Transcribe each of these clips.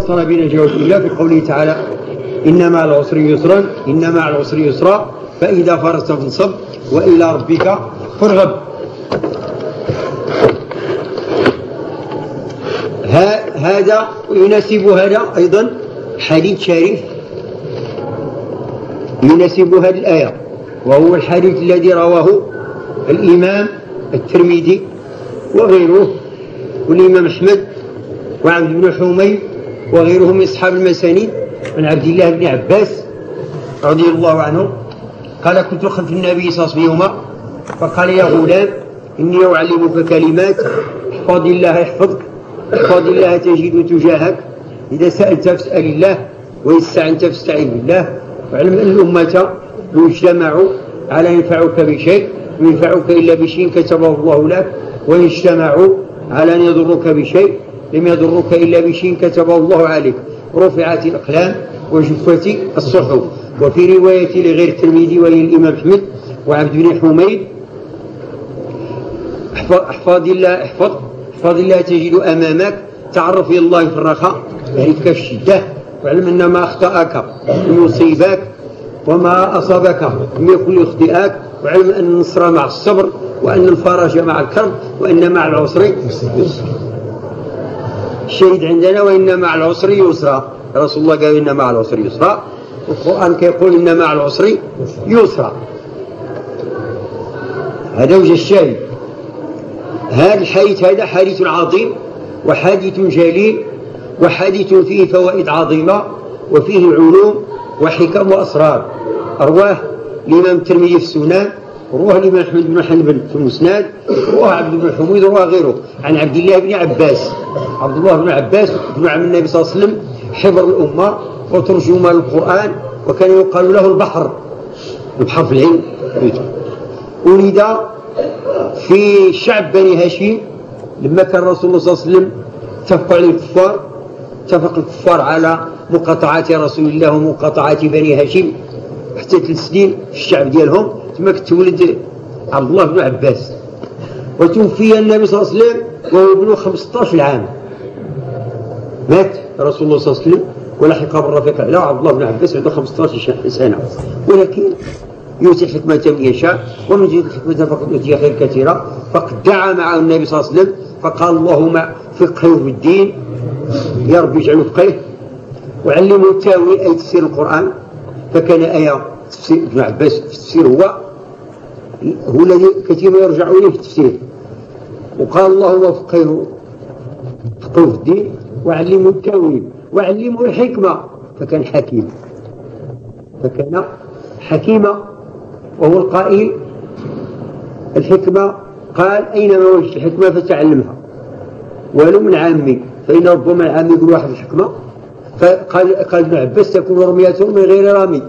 وصل بنا جواب الله في قوله تعالى إن مع العسر يسرا إن مع العسر يسرا فإذا فرست فانصب وإلى ربك فارغب. هذا يناسب هذا أيضا حديث شريف. يناسب هذه الآية وهو الحديث الذي رواه الإمام الترمذي وغيره والإمام أحمد وعبد بن حميد وغيرهم من أصحاب المسانيد عن عبد الله بن عباس رضي الله عنه قال كنت خلف النبي صلى الله عليه وسلم يوما فقال يا غلام إني أعلمك كلمات احفظ الله يحفظك احفظ الله تجد تجاهك إذا سألت فاسأل الله وإن استعنت فاستعن بالله واعلم أن الأمة لو اجتمعوا على ينفعك بشيء ينفعك إلا بشيء كتبه الله لك وإن اجتمعوا على أن يضرك بشيء لم يضرك إلا بشيء كتبه الله عليك. رفعت الأقلام وجفت الصحف. وفي رواية لغير الترمذي وهي الإمام أحمد وعبد بن حميد احفظ الله احفظ احفظ الله تجد أمامك تعرف إلى الله في الرخاء يعرفك في الشدة واعلم أن ما أخطأك يصيبك وما أصابك لم يكن يخطئك واعلم أن النصر مع الصبر وأن الفرج مع الكرب وأن مع العسر يسر الشهيد عندنا وإن مع العسر يسرا. رسول الله قال إن مع العسر يسرا. القرآن كيقول إن مع العسر يسرا. هذا وجه الشاهد. هذا الحديث هذا حديث عظيم وحديث جليل وحديث فيه فوائد عظيمة وفيه علوم وحكم وأسرار. أرواه الإمام الترمذي في السنن رواه الإمام أحمد بن حنبل في المسند رواه عبد بن حميد رواه غيره. عن عبد الله بن عباس. عبد الله بن عباس بن عم النبي صلى الله عليه وسلم حبر الأمة وترجمان القرآن وكان يقال له البحر البحر في العلم ولد في شعب بني هاشم. لما كان رسول الله صلى الله عليه وسلم اتفق على الكفار اتفق الكفار على مقاطعة رسول الله ومقاطعة بني هاشم. حتى ثلاث سنين في الشعب ديالهم تما تولد عبد الله بن عباس. وتوفي النبي صلى الله عليه وسلم وهو ابن 15 عام مات رسول الله صلى الله عليه وسلم ولحق بالرفيق الاعلى عبد الله بن عباس عنده 15 سنه ولكن يؤتي الحكمة من يشاء ومن يؤتي الحكمة فقد أوتي خير كثيرة. فقد دعا معه النبي صلى الله عليه وسلم فقال اللهم فقهه في الدين يا رب اجعله فقيه وعلمه التاويل أي تفسير القرآن. فكان آية تفسير ابن عباس في التفسير هو هو الذي كثير ما يرجع إليه في التفسير. وقال اللهم فقهه فقهه في الدين وعلمه التأويل وعلمه الحكمة. فكان حكيم. فكان حكيما وهو القائل. الحكمة قال أينما وجدت الحكمة فتعلمها؟ ولو من عامي. فإن ربما العامي يقول واحد الحكمة. فقال قال ابن عباس تكون رميته من غير رامي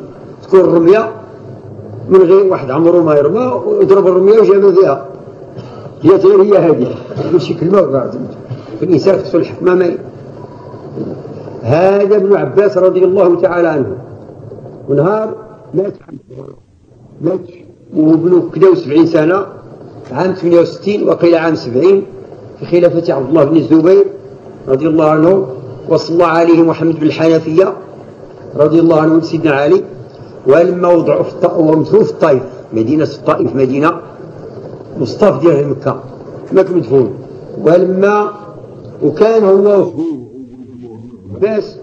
تكون الرمية من غير واحد عمره ما يرمى ويضرب الرمية وجاب فيها. هي غير هي هذه. يقول شي كلمة بعد. فالإنسان خصو الحكمة ما هذا ابن عباس رضي الله تعالى عنه. ونهار مات مات وابنه كدا وسبعين سنة عام 68 وقيل عام 70 في خلافة عبد الله بن الزبير رضي الله عنه وصلى عليه محمد بن الحنفية رضي الله عنه سيدنا علي. ولما وضعوا في ومدفون في الطائف مدينة الطائف مدينة مصطفى ديال مكة. ماك مدفون. ولما وكان هو عباس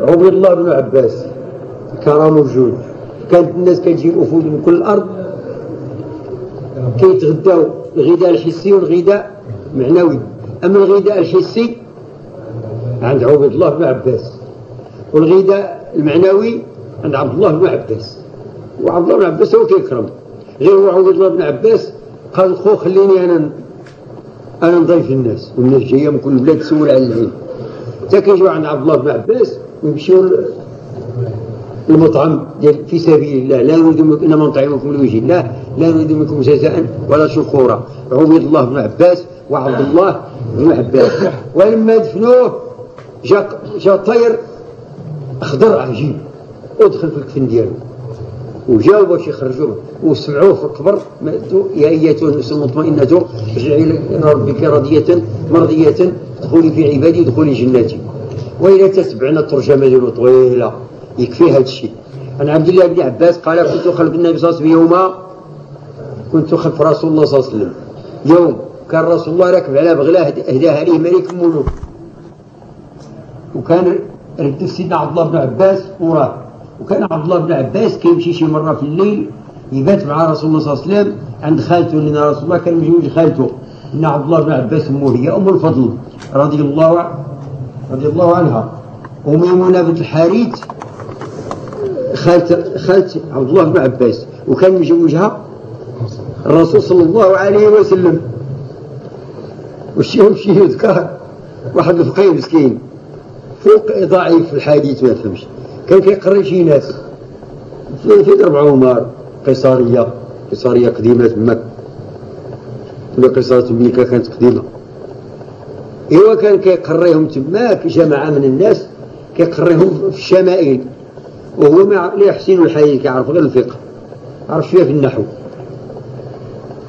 عبد الله بن عباس كان موجود كانت الناس كتجي وفود من كل الأرض كيتغداو الغذاء الحسي والغذاء المعنوي أما الغذاء الحسي عند عبد الله بن عباس والغذاء المعنوي عند عبد الله بن عباس. وعبد الله بن عباس هو كيكرم. غير هو عبد الله بن عباس قال خو خليني أنا أنا نضيف الناس والناس جاية من كل بلاد تسول على العلم حتى كيجيو عند عبد الله بن عباس ويمشيو المطعم ديال في سبيل الله. لا نريد منكم إنما نطعمكم لوجه الله. لا نريد منكم جزاء ولا شكورا. عبيد الله بن عباس وعبد الله بن عباس. ولما دفنوه. جا جا طير. أخضر عجيب. ودخل في الكفن ديالو. وجاو باش يخرجوه وسمعوه في القبر يا أيتها النفس المطمئنة ارجعي إلى ربك راضية مرضية ادخلي في عبادي ادخلي جناتي. وإذا تتبعنا الترجمة ديالو طويلة. يكفي هذا الشيء عن عبد الله بن عباس قال كنت خلف النبي صلى الله عليه وسلم يوما كنت خلف رسول الله صلى الله عليه وسلم. يوم كان رسول الله راكب على بغلاه هداها ليه ملك ملوك. وكان رد سيدنا عبد الله بن عباس وراه. وكان عبد الله بن عباس كيمشي شي مرة في الليل يبات مع رسول الله صلى الله عليه وسلم عند خالته لأن رسول الله كان مجوج خالته. إن عبد الله بن عباس امه هي أم الفضل رضي الله رضي الله عنها. وميمونه بنت الحارث خالت خالت عبد الله بن عباس. وكان مجوجها الرسول صلى الله عليه وسلم. وشي شي يذكر واحد الفقيه مسكين فوق ضعيف في الحديث ما فهمش كان كيقري شي ناس. في, درب عمر قيصرية. قيصرية قديمة تماك ولا ميكا كانت قديمة. إيوا كان كيقريهم تماك جماعة من الناس كيقريهم في الشمائل. وهو ما لا يحسن الحديث كيعرف غير الفقه. عرف شوية في النحو.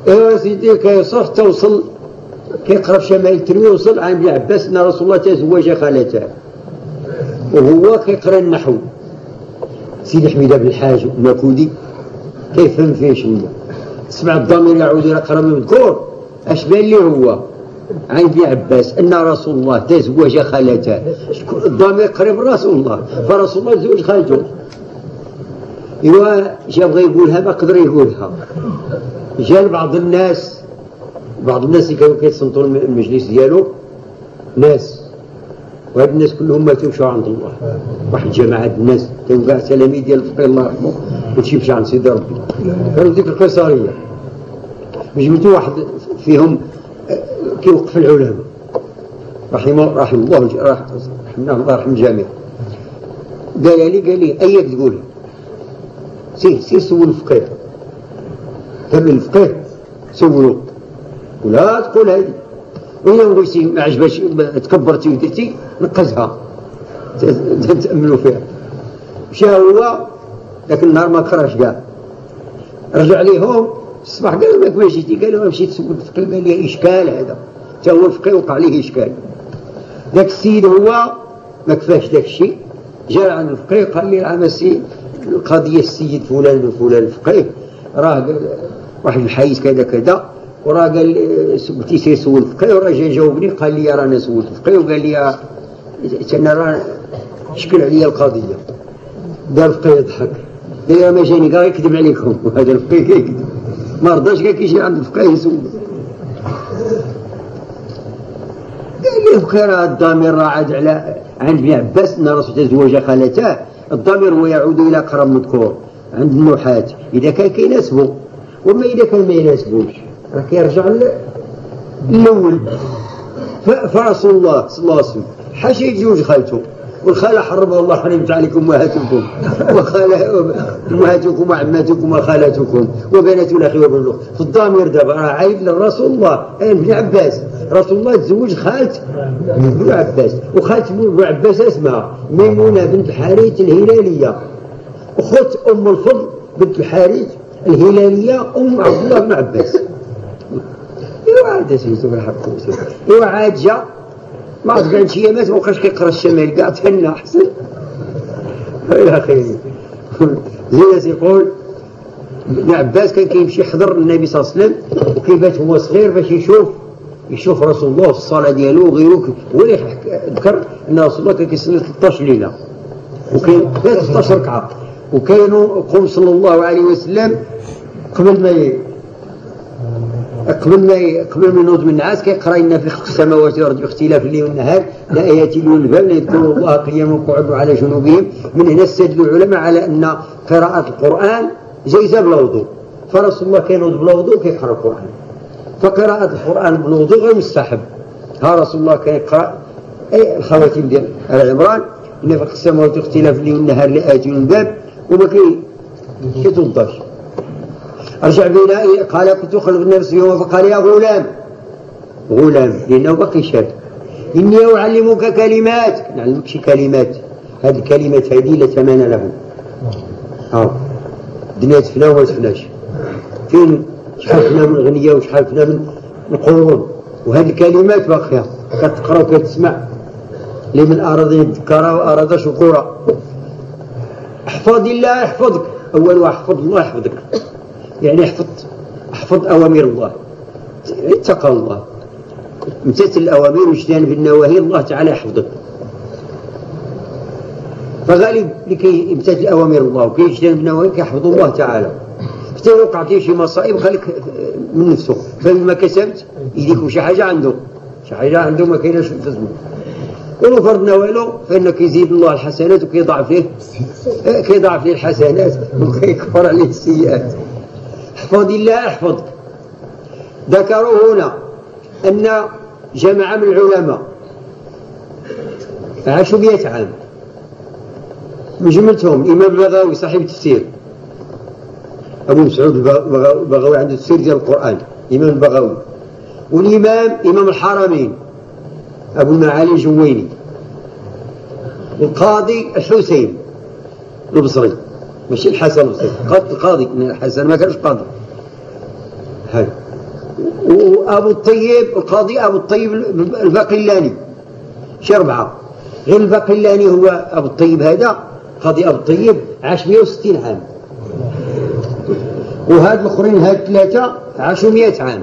إيوا سيدي كيصف توصل كيقرأ في شمائل الترمذي وصل عن ابن عباس إن رسول الله تزوج خالته. وهو كيقرأ النحو. سيدي حميدة بن الحاج المكودي كيفهم فيه شوية سمع الضمير يعود إلى قرب المذكور أش بان لي هو؟ عن ابن عباس أن رسول الله تزوج خالته. الضمير قريب رسول الله؟ فرسول الله تزوج خالته. إيوا جا بغى يقولها ما قدر يقولها. جا بعض الناس بعض الناس اللي كانوا كيتصنتوا المجلس ديالو ناس وهاد الناس كلهم ماتوا مشاو عند الله. واحد جماعة الناس كاع تلاميذ ديال الفقيه الله يرحمه كلشي مشى عند سيدي ربي. كانوا ديك القيصرية جبتوا واحد فيهم كيوقف العلماء رحمه رحم الله رحمه الله يرحم الجميع. قال لي قال لي اياك تقول؟ سير سير سول الفقيه كمل الفقيه سولوا ولا تقول هذه. وإذا بغيتي ما عجباش تكبرتي ودرتي نقزها. تأملوا فيها. مشى هو ذاك النهار ما كرهش كاع. رجع ليهم الصباح قالوا لك ما جيتي؟ قالوا مشيت قال لي إشكال هذا؟ حتى هو الفقيه وقع عليه إشكال. ذاك السيد هو ما كفاش ذاك الشيء. جاء عند الفقيه قال لي أنا سي القضية السيد فلان وفلان الفقيه راه واحد الحيز كذا كذا. وراه قال لي قلت سير سول الفقيه وراه جا جاوبني قال لي رانا سولت الفقيه وقال لي أنا راه شكل عليا القضية. دار الفقيه يضحك. قال ما جاني قال يكذب عليكم. وهذا الفقيه كيكذب ما رضاش قال كيجي عند الفقيه يسول قال لي الفقيه راه الضمير راه عاد على عند ابن عباس إن الرسول تزوج خالته الضمير هو يعود إلى قرب مذكور عند النحاة إذا كان كيناسبه وما إذا كان ما يناسبوش. راه كيرجع للأول فرسول الله صلى الله عليه وسلم. حاشا يتزوج خالته. والخالة حرمها الله حرمت عليكم أمهاتكم وخالة أمهاتكم وعماتكم وخالاتكم وبنات الأخ وابن الأخت. في الضمير دابا راه عايد للرسول الله. ابن عباس. رسول الله تزوج خالت ابن عباس. وخالت ابن عباس اسمها. ميمونة بنت الحارث الهلالية. أخت أم الفضل بنت الحارث الهلالية أم عبد الله بن عباس. ايوا عاد سميتو بالحق ايوا عاد جا ما كان شي مات مابقاش كيقرأ الشمال. كاع تهنى أحسن. إلى خير زينس يقول ابن عباس كان كيمشي يحضر النبي صلى الله عليه وسلم. وكيبات هو صغير باش يشوف. يشوف رسول الله في الصلاة ديالو وغيره هو اللي ذكر أن رسول الله كان كيصلي 13 ليلة. وكاين 13 ركعة. وكانوا قوم صلى الله عليه وسلم قبل ما قبل ما قبل ما ينوض من النعاس كيقرا لنا في خلق السماوات والأرض باختلاف الليل والنهار. لايات والنبال يذكروا الله قياما وقعودا على جنوبهم. من هنا استدل العلماء على أن قراءة القرآن جايزة بلا وضوء. فرسول الله كان بلا وضوء كيقرأ القرآن. فقراءة القرآن بالوضوء غير مستحب. ها رسول الله كان يقرأ أي الخواتيم ديال آل عمران إن في خلق السماوات واختلاف الليل والنهار لآيات والنبال وما كيتوضاش رجع بنا قال كنت خلف النفس يوم فقال يا غلام. غلام لأنه بقي شاب. إني أعلمك كلمات. نعلمك شي كلمات. هذه الكلمات هذه لا ثمن له. ها الدنيا تفنى وما تفناش فين؟ شحال فينا من غنية وشحال فينا من القرون وهذه الكلمات باقية. كتقرأ وكتسمع. لمن أراد يذكر وأراد شكورا احفظ الله يحفظك أول واحد احفظ الله يحفظك يعني احفظ احفظ أوامر الله. اتقى الله. امتثل الأوامر واجتنب النواهي الله تعالى يحفظك. فغالب لكي يمتثل أوامر الله وكي يجتنب النواهي يحفظ الله تعالى. حتى وقع فيه شي مصائب خليك من نفسه. فلما كسبت يديك شي حاجة عنده شي حاجة عنده ما كايناش الزمن ولو فرضنا والو فإنه كيزيد الله الحسنات وكيضاعف فيه كيضاعف فيه الحسنات وكيكفر عليه السيئات. احفظ الله احفظك ذكروا هنا أن جماعة من العلماء. عاشوا مئة عام. من جملتهم إمام البغاوي صاحب التفسير. أبو مسعود البغاوي عنده تفسير ديال القرآن إمام البغاوي والإمام إمام الحرمين أبو المعالي الجويني. والقاضي الحسين البصري. ماشي الحسن البصري القاضي الحسن ما كانش قاضي. هاي. وأبو الطيب القاضي أبو الطيب الباقلاني شي أربعة. غير الباقلاني هو أبو الطيب هذا قاضي أبو الطيب عاش 160 عام. وهاد الآخرين هاد الثلاثة عاشوا 100 عام.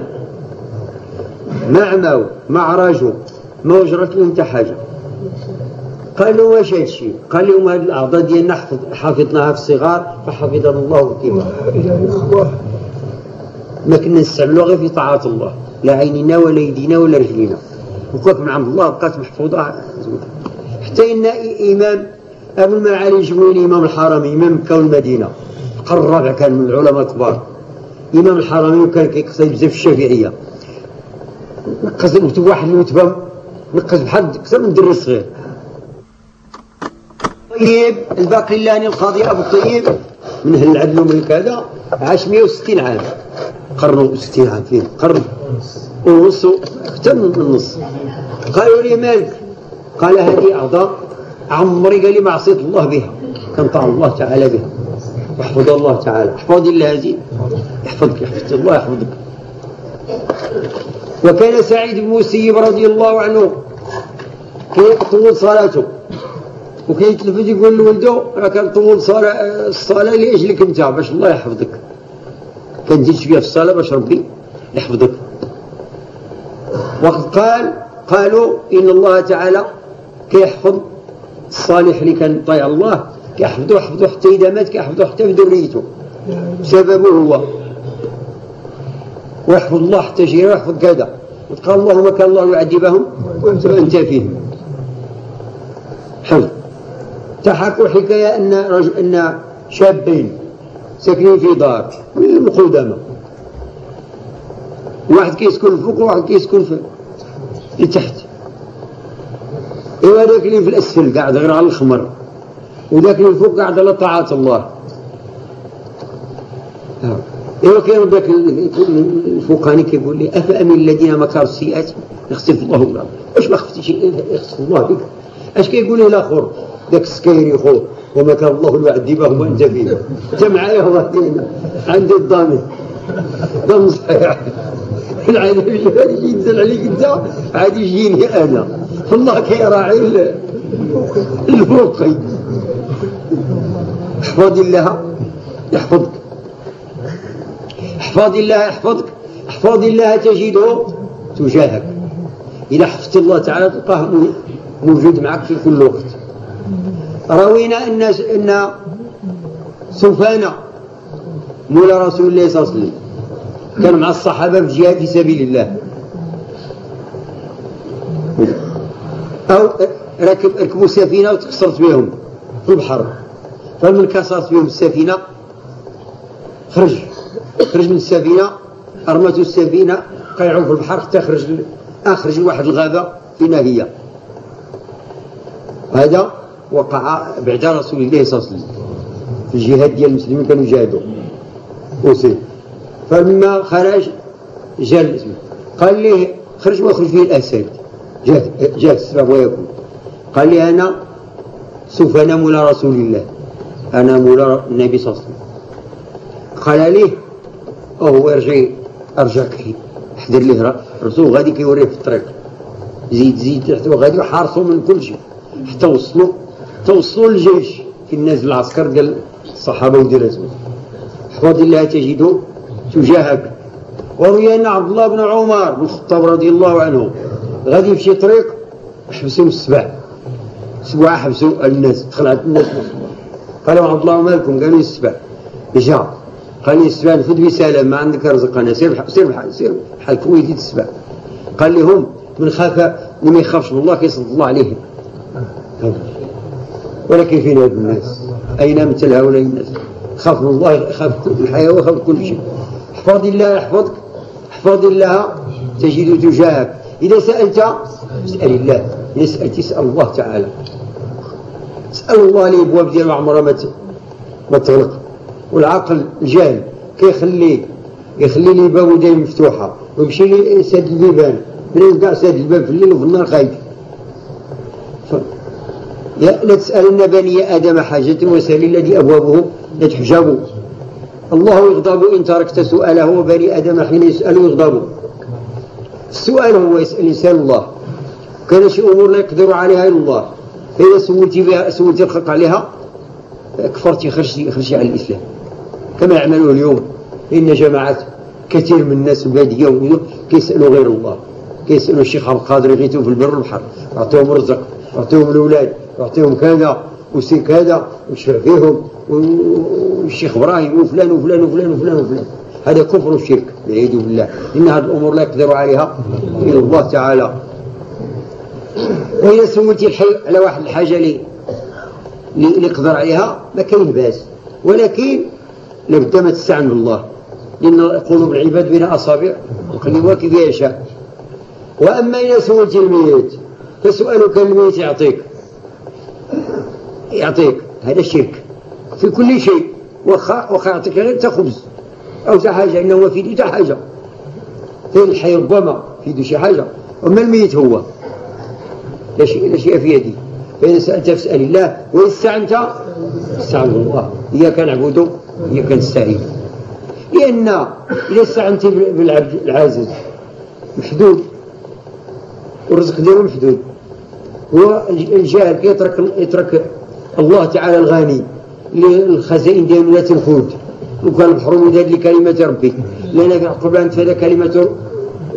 ما عماو ما عراجوا ما وجرت لهم حتى حاجة. قال له واش هذا الشيء؟ قال لهم هذه الأعضاء ديالنا حفظناها في الصغار فحفظنا الله الكبار ما كنا نستعملوها غير في طاعة الله. لا عيننا ولا يدينا ولا رجلينا. وقف من عند الله بقات محفوظة. حتى إن إمام أبو المعالي الجموني إمام الحرم إمام مكة والمدينة القرن الرابع كان من العلماء الكبار. إمام الحرمين وكان كيقصد بزاف الشافعية. نقص نكتب واحد الوتبة نقص بحال أكثر من دري صغير طيب الباقلاني القاضي أبو الطيب من أهل العدل ومن كذا عاش 160 عام. قرن و60 عام قرن ونص أكثر من النص. قالوا لي مالك؟ قال هذه أعضاء عمري قال لي ما عصيت الله بها. كنطاع الله تعالى بها. واحفظ الله تعالى. احفظ الله هذه. يحفظك يحفظ الله يحفظك. وكان سعيد بن المسيب رضي الله عنه كيطول صلاته. وكيتلفت يقول لولده راه كنطول صلاة الصلاة لأجلك أنت باش الله يحفظك. كنزيد شوية في الصلاة باش ربي يحفظك. وقد قال قالوا إن الله تعالى كيحفظ الصالح اللي كان طيع الله كيحفظه يحفظه حتى إذا مات كيحفظه حتى في ذريته. سببه هو. ويحفظ الله حتى جيره ويحفظ كذا. وتقال اللهم كان الله يعذبهم وأنت فيهم. حفظ. تحكوا حكاية أن رجل أن شابين. ساكنين في دار من القدامى واحد كيسكن فوق وواحد كيسكن في لتحت إيوا ذاك اللي في الأسفل قاعد غير على الخمر. وذاك اللي فوق قاعد على طاعة الله. إيوا كان ذاك الفوقاني كيقول لي أفأمن الذين مكروا السيئات؟ يخسف الله لهم واش ما خفتيش؟ يخسف الله بك أش كيقول لي الآخر؟ ذاك السكيري خوه وما كان الله يعذبهم وانت فيه انت معايا هو عندي الضامن. ضامن صحيح. العذاب يجي ينزل عليك انت عاد يجيني أنا. فالله كيراعي الفوقي احفظ الله يحفظك. احفظ الله يحفظك. احفظ الله تجده تجاهك. إذا حفظت الله تعالى تلقاه موجود معك في كل وقت. روينا أن أن سفان مولى رسول الله صلى الله عليه وسلم. كان مع الصحابة في الجهاد في سبيل الله. أو ركب ركبوا سفينة وتكسرت بهم في البحر. فمن كسرت بهم السفينة خرج. خرج من السفينة أرمته السفينة قيعوا في البحر حتى خرج أخرج واحد الغابة في ناهية هذا وقع بعد رسول الله صلى الله عليه وسلم في الجهاد ديال المسلمين كانوا يجاهدوا. وسير فلما خرج جاء قال لي خرج ما خرج فيه الأسد. جاء جاء السبب ويكون قال لي أنا سوف أنام مولى رسول الله. أنا مولى النبي صلى الله عليه وسلم. قال لي هو أرجع ارجعك أحضر ليه الرسول غادي كيوريه في الطريق. زيد زيد تحت وغادي وحارسه من كل شيء. حتى وصلوا توصلوا للجيش في الناس العسكر ديال الصحابة وديال احفظ الله تجده تجاهك. وروي أن عبد الله بن عمر بن الخطاب رضي الله عنه غادي في شي طريق حبسوا السبع سبعة حبسوا الناس. دخل الناس قالوا عبد الله مالكم قالوا السبع جا. قال لي السبع نفد بسلام ما عندك رزق أنا. سير سير بحال سير بحال كويتي السبع قال لهم من خاف اللي ما يخافش من الله كيصد الله عليه ولكن فين هاد الناس؟ أين مثل هؤلاء الناس؟ خاف من الله يخاف الحياة ويخاف كل شيء. احفظ الله يحفظك احفظ الله تجد تجاهك. إذا سألت اسأل الله. إذا سألت اسأل الله تعالى. اسأل الله لي أبواب ديالو عمرها ما ما تغلق. والعقل الجاهل كيخلي يخلي لي بابو دايما مفتوحة. ويمشي لي ساد البيبان. بلاد كاع ساد الباب في الليل وفي النهار خايف. لا تسألن بني آدم حاجة وسأل الذي أبوابه لا تحجبوا. الله يغضب إن تركت سؤاله وبني آدم حين يسأل يغضب. السؤال هو يسأل الإنسان الله. كان شي أمور لا يقدر عليها إلا الله. فإذا سولتي بها سولتي الخلق عليها كفرتي خرجتي خرجتي على الإسلام. كما يعملون اليوم. إن جماعات كثير من الناس البادية كيسألوا غير الله. كيسألوا الشيخ عبد القادر يغيثوا في البر والبحر. يعطيهم الرزق يعطيهم الأولاد. يعطيهم كذا وسي كذا ويشفع فيهم والشيخ إبراهيم وفلان وفلان وفلان وفلان وفلان. هذا كفر وشرك والعياذ بالله. إن هذه الأمور لا يقدر عليها إلا الله تعالى. واذا سولتي الحي على واحد الحاجة اللي اللي يقدر عليها ما كاين باس ولكن لابد ما تستعن بالله لأن قلوب العباد بين أصابع يقلبها كيف يشاء وأما اذا سولتي الميت فسؤالك الميت يعطيك. يعطيك. هذا الشرك في كل شيء. وخا وخا يعطيك غير خبز أو حاجة إنه في دي حاجة. في الحي ربما في شي حاجة. أما الميت هو. لا شيء لا شيء في يدي. فإذا سألت فاسأل الله. وإن استعنت استعن الله. إياك نعبد إياك نستعين. لأن إذا استعنت بالعبد العاجز محدود. والرزق ديالو محدود. هو الجاهل يترك يترك الله تعالى الغني الخزائن ديالو لا تنفذ وكان البحر مداد لكلمة ربي. لأن قبل أن تفاد كلمة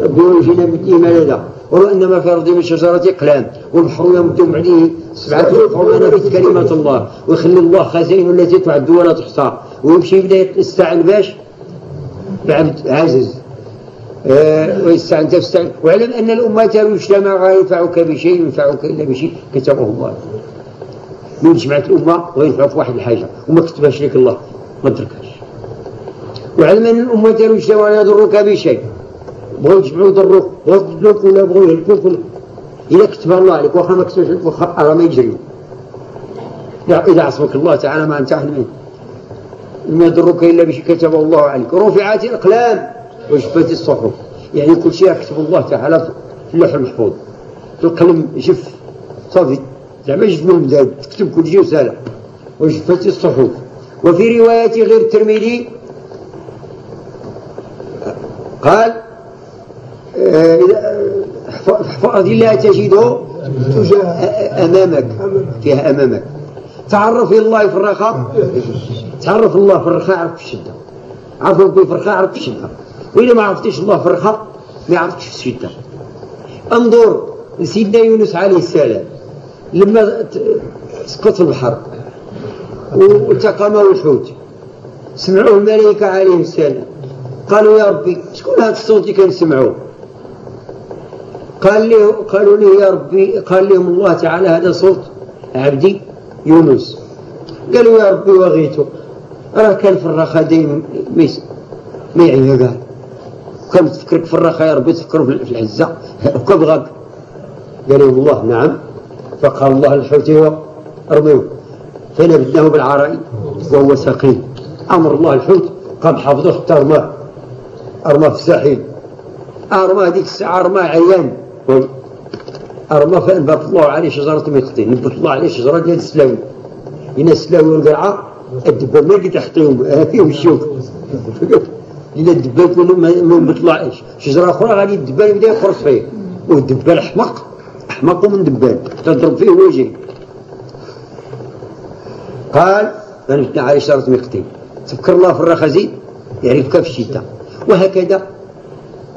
ربي وجينا بالإيمان هذا ولو أنما في أرض من شجرة أقلام والبحر يمد بعده سبعة أبحر نفت كلمة الله. ويخلي الله خزائن التي تعد ولا تحصى. ويمشي يبدا يستعن باش بعبد عزز آه ويستعن تستعن. واعلم أن الأمة يجتمع ينفعك بشيء ينفعك إلا بشيء كتبه الله. من جمعت الأمة وينفعك واحد الحاجة وما كتبهاش لك الله ما تركهاش. وعلم أن الأمة يجتمعوا أن يضروك بشيء بغوا يجمعوا يضروك بغوا يقتلوك ولا بغوا يهلكوك ولا إذا كتب الله عليك واخا ما كتبش عليك واخا راه ما يجري إذا عصمك الله تعالى ما أنت أحد منه. لم يضرك إلا بشيء كتبه الله عليك. رفعت الأقلام وجفت الصحف. يعني كل شيء كتب الله تعالى في اللوح المحفوظ. في القلم جف صافي. زعما من المداد تكتب كل شيء وسهلة وجفت الصحف وفي رواية غير الترمذي قال احفظ الله تجده أمامك فيها أمامك. تعرف الله في الرخاء؟ تعرف الله في الرخاء عرف في الشدة. عرف ربي في الرخاء عرف في الشدة. وإذا ما عرفتش الله في الرخاء ما عرفتش في الشدة. انظر لسيدنا يونس عليه السلام لما سقط في البحر والتقى معه الحوت. سمعوه الملائكة عليه السلام. قالوا يا ربي شكون هذا الصوت اللي كنسمعوه؟ قال لي قالوا لي يا ربي قال لهم الله تعالى هذا صوت عبدي يونس. قالوا يا ربي وغيته. راه كان في الرخاء دايما ما يعيا كاع كان تفكرك في الرخاء يا ربي تفكر في العزة. وكبغاك قال لهم الله نعم. فقال الله الحوت هو ارميوه فنبذناه بالعراء وهو سقيم. أمر الله الحوت قام حافظه حتى رماه أرمى في الساحل. أرمى هذيك الساعة أرمى عيان. أرمى فأنبت الله عليه شجرة ميقطين نبت الله عليه شجرة ديال السلاوي. هنا السلاوي والقرعة الدباب ما قد يحطيهم فيهم الشوك لأن الدباب ما نبت شجرة أخرى غادي الدبان يبدأ يقرص فيه. والدبان حمق أحمق من دبان. تضرب فيه ويجري قال فنفتنا على شرط مقتين تفكر الله في الرخاء زيد؟ يعرفك في الشتاء. وهكذا.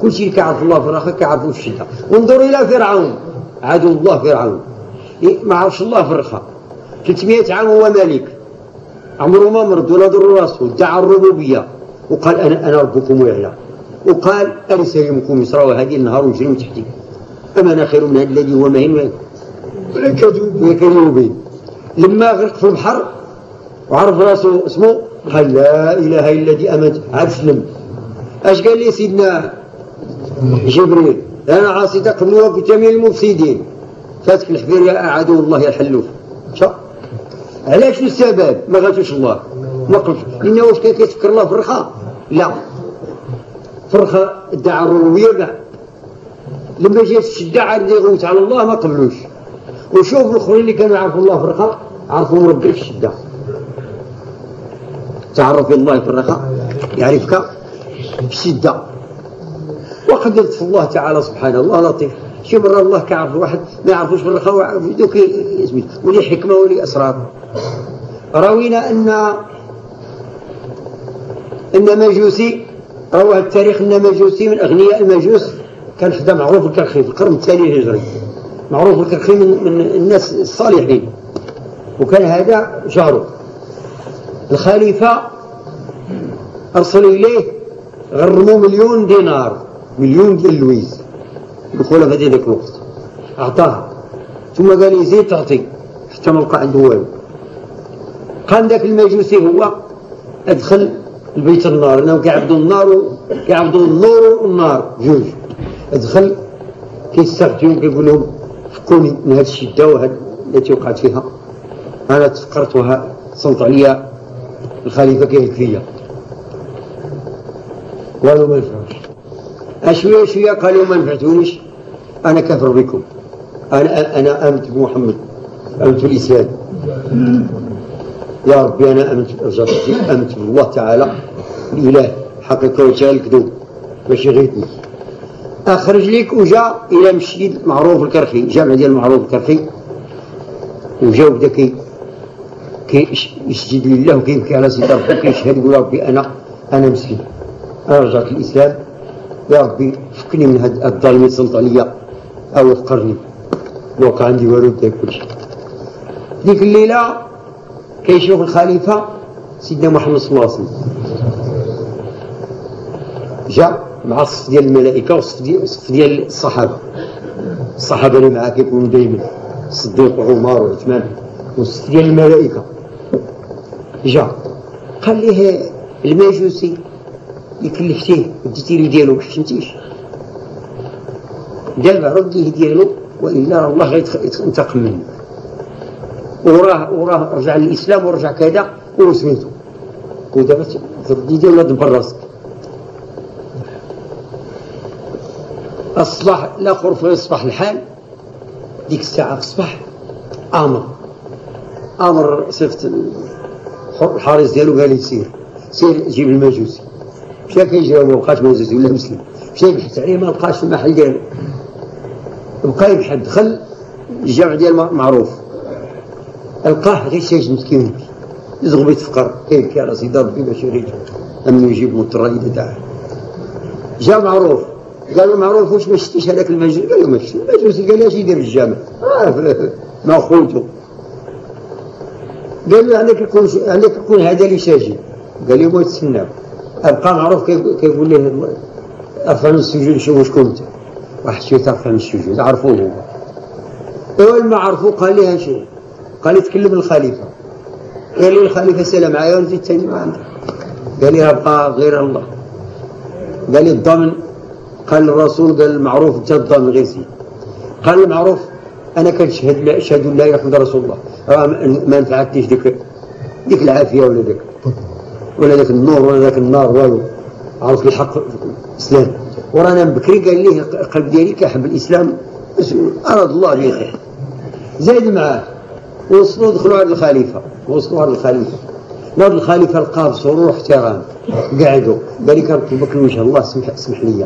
كل شيء كيعرف الله في الرخاء كيعرفه في الشتاء. انظر إلى فرعون. عدو الله فرعون. ما عرفش الله في الرخاء. 300 عام هو ملك. عمره ما مرض ولا ضر راسه. ادعى الربوبية. وقال أنا أنا ربكم يعلى وقال أنا سلمكم مصر وهذه النهار وجري من تحتي. أما أنا خير من هذا الذي هو مهين كذوب لما غرق في البحر وعرف راسه اسمه قال لا إله إلا الذي أمنت. عاد سلم. أش قال لي سيدنا جبريل؟ أنا عاصيتك قبل في جميع المفسدين. فاتك الحبير يا عدو الله يا الحلوف. شو علاش السبب؟ ما غاتوش الله. ما قلت لأنه واش كان كيتفكر الله في الرخاء؟ لا. في الرخاء ادعى الربوبية كاع لما جات الشدة عاد يغوت على الله ما قبلوش. وشوف الاخرين اللي كانوا يعرفوا الله في الرخاء عرفوا ربي في الشدة. تعرف الله في الرخاء؟ يعرفك؟ في الشدة وقد يلطف الله تعالى سبحانه. الله لطيف. شي مرة الله كيعرف واحد ما يعرفوش في الرخاء ولي حكمة ولي أسرار. روينا أن أن مجوسي روى التاريخ أن مجوسي من أغنياء المجوس. كان حدا معروف الكرخي في القرن الثاني الهجري. معروف الكرخي من, من الناس الصالحين. وكان هذا جاره. الخليفة أرسل إليه غرموا مليون دينار مليون ديال اللويز الخلفاء في ذاك الوقت. أعطاه. ثم قال لي زيد تعطي. حتى ما بقى عنده والو. قام ذاك المجوسي هو أدخل البيت النار. لانهم كيعبدوا النار كيعبدوا النور والنار. جوج. ادخل كيستغفروا كيقول لهم فكوني من هذه الشده وهذه التي وقعت فيها. أنا تفكرت وها صلت عليا الخليفة كيهلك فيا. والو ما نفعوش. أشوية شوية قالوا ما نفعتونيش. أنا كافر بكم. أنا أنا آمنت بمحمد آمنت بالإسلام. يا ربي أنا أمنت أمنت بالله تعالى. الإله حقيقة وجه الكذوب. ماشي غيرني. أخرج لك وجاء إلى مسجد معروف الكرخي جامع ديال معروف الكرخي. وجا وبدا كي يسجد لله وكيبكي على سيدي ربي كيشهد يقول ربي أنا أنا مسكين أنا رجعت الإسلام يا ربي فكني من هاد الظالم اللي سلط عليا. أو فقرني وقع عندي والو كل شيء ديك الليلة كيشوف الخليفة سيدنا محمد صلى الله عليه وسلم. جاء مع الصف ديال الملائكة والصف ديال, الصحابة. الصحابة اللي معاه كيكونوا دائما الصديق وعمر وعثمان والصف ديال الملائكة. جاء قال ليه المجوسي يكلفتيه؟ وديتي لي ديالو ما حشمتيش. دابا رديه ديالو وإلا الله غينتقم منه وراه وراه رجع للإسلام ورجع كذا وسميتو ودابا تردي ديال ولاد راسك. الصباح الآخر في الصباح الحال. ديك الساعة في الصباح آمر. آمر صيفط الحارس ديالو قال لي سير. جيب المجوسي مشى كيجاوب ما لقاش مجوسي ولا مسلم. مشى يبحث عليه ما لقاش في المحل ديالو. بقى يبحث دخل الجامع ديال معروف. القاه غير شاج مسكين يزغب يتفقر. كيبكي على سيدي ربي باش يريد أم يجيب مضطر إذا دعا جا معروف. قالوا معروف واش ما شفتيش هذاك المجلس؟ قال له ما المجلس قال له اش يدير الجامع آه ما خوته قال له عندك يكون عندك يكون هذا اللي شاجي. قال لي بغيت تسناو أبقى معروف كيقول له ارفع السجود شوف واش كنت؟ واحد شوية من السجود عرفوه هو. ايوا ما عرفوه قال لي شنو قال يتكلم الخليفة. قال لي الخليفة سلام معايا ونزيد تاني ما عندك. قال لي أبقى غير الله. قال لي الضمن قال الرسول قال المعروف انت الضمن غير سيد قال المعروف أنا كنشهد لا اشهد لا إلا رسول الله. ما نفعتنيش ديك ديك العافية ولا ديك ولا ذاك النور ولا ذاك النار والو. عرفت الحق الاسلام ورانا بكري قال ليه القلب ديالي كيحب الإسلام. أراد الله به خير زايد معاه. وصلوا دخلوا على الخليفة. وصلوا على الخليفة. ناض الخليفة لقاه بسرور واحترام قعدوا. قال لي كنطلبك وجه الله اسمح اسمح لي.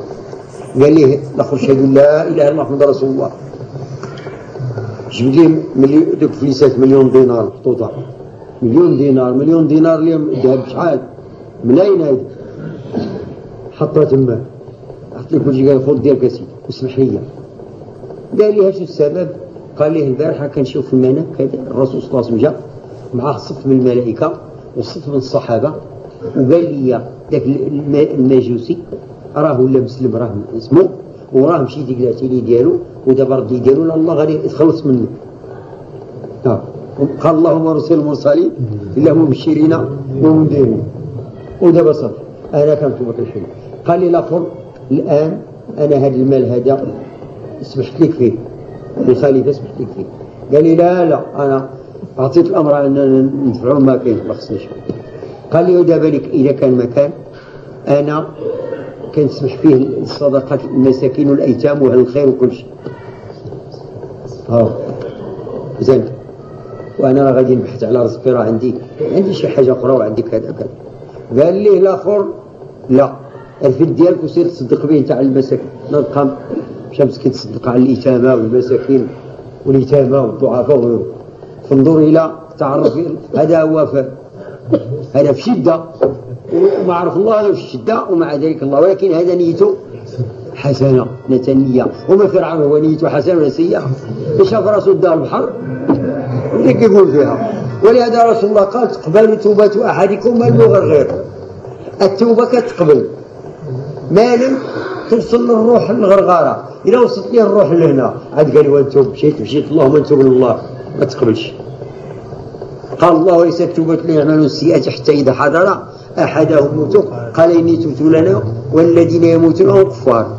قال لي لقد اشهد لا إله إلا الله محمد رسول الله. جبد لي مليون دوك فليسات مليون دينار محطوطة مليون دينار مليون دينار اليوم ذهب شحال؟ من أين هذا حطها تما. عطيك لي كلشي قال خذ ديالك اسيدي واسمح لي. قال لي هاش السبب؟ قال لي البارحة كنشوف في المنام كذا الرسول صلى الله عليه وسلم جا معاه صف من الملائكة وصف من الصحابة وقال لي ذاك المجوسي راه ولا مسلم راه اسمه وراه مشي ديك الاتيلي ديالو ودابا ردي ديالو الله غادي يتخلص منك آه. قال اللهم رسل المرسلين إلا مبشرين ومنذرين. ودابا صافي. أنا كنطلب الحلم قال لي لاخر الآن أنا هذا المال هذا سمحت لك فيه. الخليفة سمحت لك فيه. قال لي لا لا. أنا أعطيت الأمر اننا ندفعوا ما كاين ما خصناش. قال لي ودابا لك إذا كان مكان أنا كنسمح فيه الصدقات المساكين والأيتام وأهل الخير وكل شيء. ها. زين. وأنا راه غادي نبحث على رزقي راه عندي عندي شي حاجة أخرى وعندي كذا كذا. قال لي الآخر لا. الفد ديالك وسير تصدق به تاع المساكين. نلقى مشى مسكين تصدق على اليتامى والمساكين واليتامى والضعفاء وغيره فانظر إلى تعرف هذا هو هذا في شدة. وما عرف الله في الشدة ومع ذلك الله. ولكن هذا نيته حسنة نتنية. وما فرعون هو نيته حسنة ولا سيئة؟ شاف راسه دار البحر؟ اللي يقول فيها. ولهذا رسول الله قال تقبل توبة أحدكم من غير التوبة كتقبل. ما لم توصل للروح الغرغارة. إذا وصلت لي الروح لهنا؟ عاد قال وأنتم مشيت مشيت. اللهم أنتم الله. ما تقبلش. قال الله ليس توبة ليعملوا السيئات حتى إذا حضر أحدهم قال إني تبت لنا والذين يموتون هم كفار.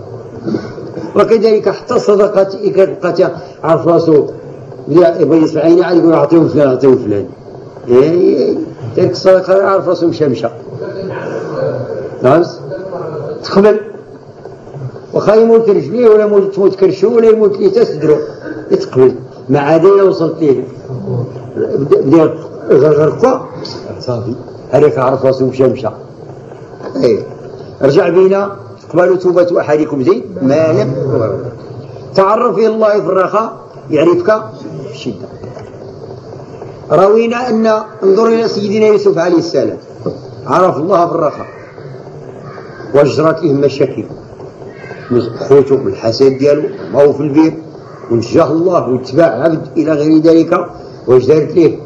وكذلك حتى الصدقات كتبقى عرف راسو يبغي يصبح عيني عاد يقول أعطيهم فلان أعطيهم فلان. إيه تلك الصدقة عرف راسو مشى مشى نعم. تقبل وخا يموت رجليه ولا يموت تموت كرشو ولا يموت ليه؟ تسدرو. يتقبل. مع هذا وصلت ليه؟ بدير صافي هذاك عرف راسو مشى إيه. رجع بينا. قبلوا توبة أحدكم زين ما لم تعرف إلى الله في الرخاء يعرفك. في الشدة روينا أن انظر إلى سيدنا يوسف عليه السلام. عرف الله في الرخاء وجرت له مشاكل. من خوته الحسد ديالو ما هو في البيت. ونجاه الله واتباع عبد إلى غير ذلك. واش دارت ليه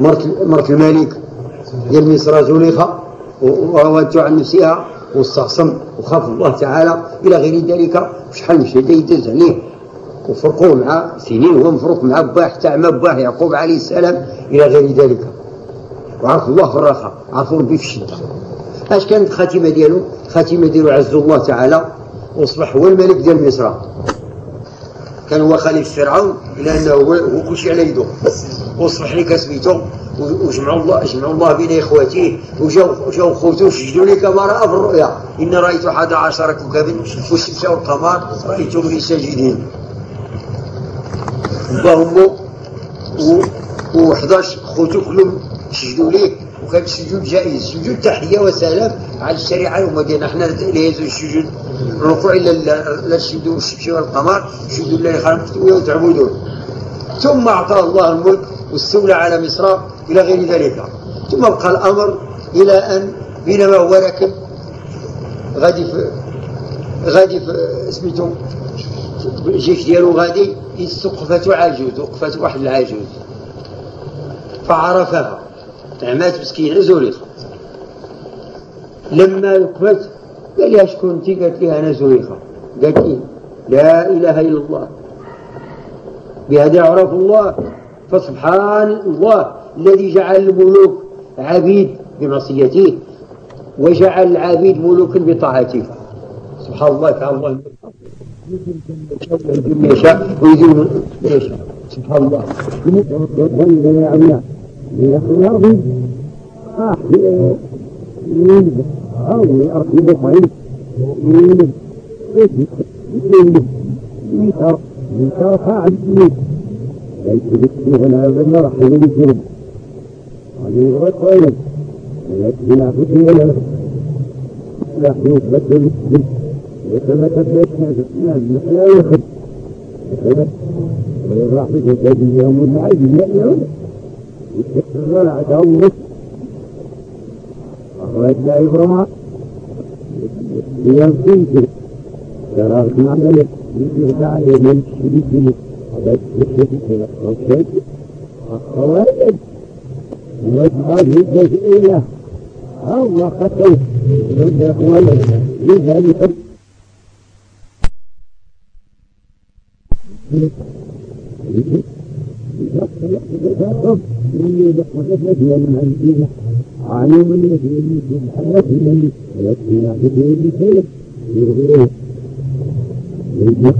مرت مرت الملك. ديال مصر زليخة وراودته عن نفسها واستعصم وخاف الله تعالى إلى غير ذلك. وشحال مشى يدز عليه. وفرقوه مع سنين وهو مفروق مع باه حتى مع باه يعقوب عليه السلام إلى غير ذلك. وعرف الله في الرخاء عرفوا ربي في الشدة. أش كانت الخاتمة ديالو؟ الخاتمة ديالو عز الله تعالى. وأصبح هو الملك ديال مصر. كان هو خليفة فرعون إلى أنه هو كل شيء على يده واصبح لك سميتو وجمعوا الله جمعوا الله بين اخواتيه وجاو جاو خوته وسجدوا لي كما راى في الرؤيا. إن رأيت أحد عشر كوكبا والشمس والقمر رأيتهم لي ساجدين. اللهم و11 خوته كلهم سجدوا ليه وكان السجود جائز. سجود تحية وسلام على الشريعة وما ديالنا إحنا يجوز السجود الركوع لا تسجدوا الشمس والقمر. سجدوا لله خلقتم وتعبدون ثم اعطاه الله الملك واستولى على مصر إلى غير ذلك. ثم بقى الأمر إلى أن بينما هو راكب غادي في غادي في سميتو الجيش ديالو غادي استوقفته عجوز وقفت واحد العجوز فعرفها. عمات مسكينة زريخة لما وقفت قال لها شكون أنت؟ قالت لي أنا زريخة قالت لي لا إله إلا الله. بهذا يعرف الله فسبحان الله الذي جعل الملوك عبيد بمعصيته وجعل العبيد ملوكا بطاعته. سبحان الله تعالى الله يشاء ويذل من يشاء. سبحان الله. هنا بالله حلو بالشرب هذه غير خير هنا فتنة لا بدل يتمكن بيتنا لا يخد ويراح بجسد يوم العيد يوم على توبه أخرج ينفيك ترى ما عملت يجب عليه من شريكه بس أخرج أخرج وجهه جزئية الله قتل ولد لذلك علم الذي يملك الحياة الذي يكفي نعبده بخير يرغبه ويجب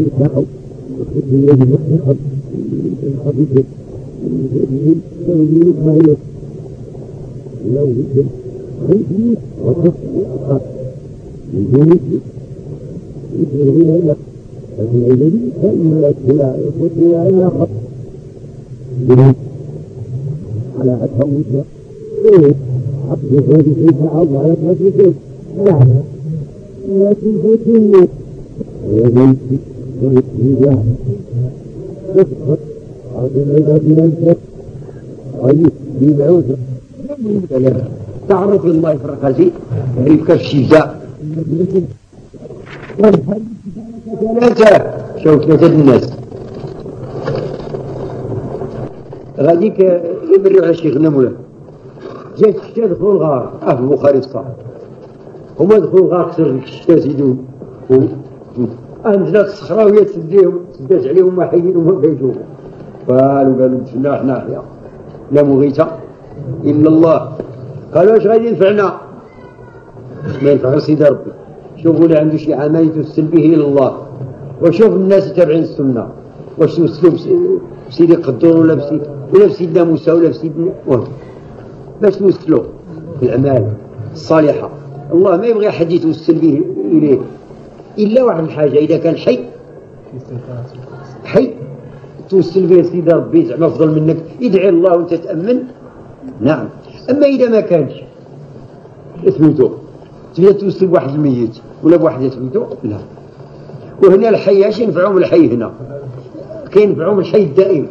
يفتحوا وخذ يجب يفتحوا الخبيث يجب ما يجب لو يجب خير وتصفي يجب يجب يجب فالذي كلمة الاتباع والاتباع إلى خط على إيه عبد الهدي في بعض على تفكير لا لا تفكير ويمشي ويتبع تسقط عبد العباد من الفقه طيب بالعوزة تعرف الله يفرق فيه يعرفك الشجاع ثلاثة. شوف ثلاثة الناس. غاديك على شي غنم ولا. جات الشتا دخلوا الغار آه في البخاري الصح هما دخلوا الغار كسر ديك الشتا زيدوا انزلت الصخراوية تسديهم تسدات عليهم ما حيين وما بيتوهم قالوا قالوا بسم إحنا احيا لا مغيثة إلا الله. قالوا اش غادي ينفعنا ما ينفع سيدي ربي. شوفوا اللي عنده شي عمل يتوسل به إلى الله. وشوف الناس تابعين السنة. واش توسلوا بسيدي قدور ولا بسيدي ولا بسيدنا موسى ولا بسيدنا باش توسلوا الأعمال الصالحة. الله ما يبغي أحد يتوسل به إليه. إلا واحد الحاجة إذا كان حي. حي. توسل به سيدي ربي زعما أفضل منك. ادعي الله وأنت تأمن نعم. أما إذا ما كانش. اثبتوا تبدا توسل بواحد الميت ولا بواحد يثبتوا لا. وهنا الحي اش ينفعهم الحي هنا؟ كينفعهم الحي الدائم.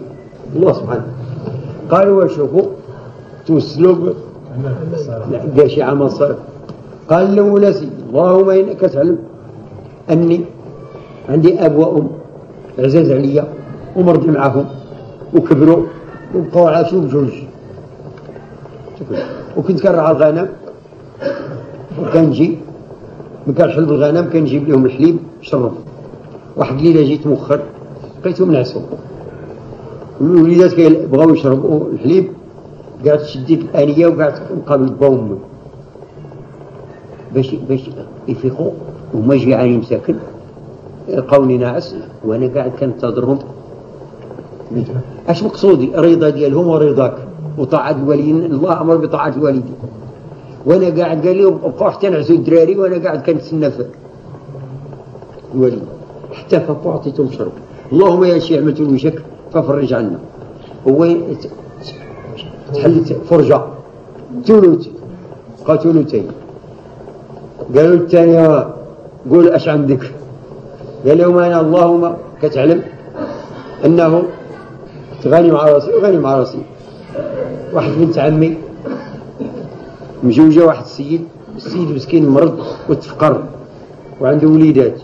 الله سبحانه قالوا وشوفوا توسلوا قال شي عمل صالح قال له ولا سيدي اللهم إنك تعلم أني عندي اب وام عزاز عليا ومرضي معهم وكبروا وبقوا عاشوا بجوج. وكنت كنرعى الغنم. وكنجي من كان حلب الغنم كنجيب لهم الحليب شرب. واحد الليلة جيت مؤخر لقيتهم نعسوا الوليدات بغاو يشربوا الحليب قعدت شديت الآنية وقعدت مقابل با باش باش يفيقوا وما جيعانين مساكن لقاوني ناعس وأنا قاعد كنتظرهم اش مقصودي؟ رضا ديالهم ورضاك. وطاعة الوالدين الله أمر بطاعة الوالدين وأنا قاعد قال لي بقوا حتى نعسوا الدراري وأنا قاعد كنتسنى في الوالد حتى فقوا عطيتهم شرب اللهم يا شيخ عملت وجهك ففرج عنا. هو تحلت فرجة. تولوت قاتلوتين قالوا الثانية قول أش عندك؟ قال لهم أنا اللهم كتعلم؟ إنه غني مع رأسي وغني مع رأسي. واحد بنت عمي مجوجة واحد السيد السيد مسكين مرض وتفقر وعنده وليدات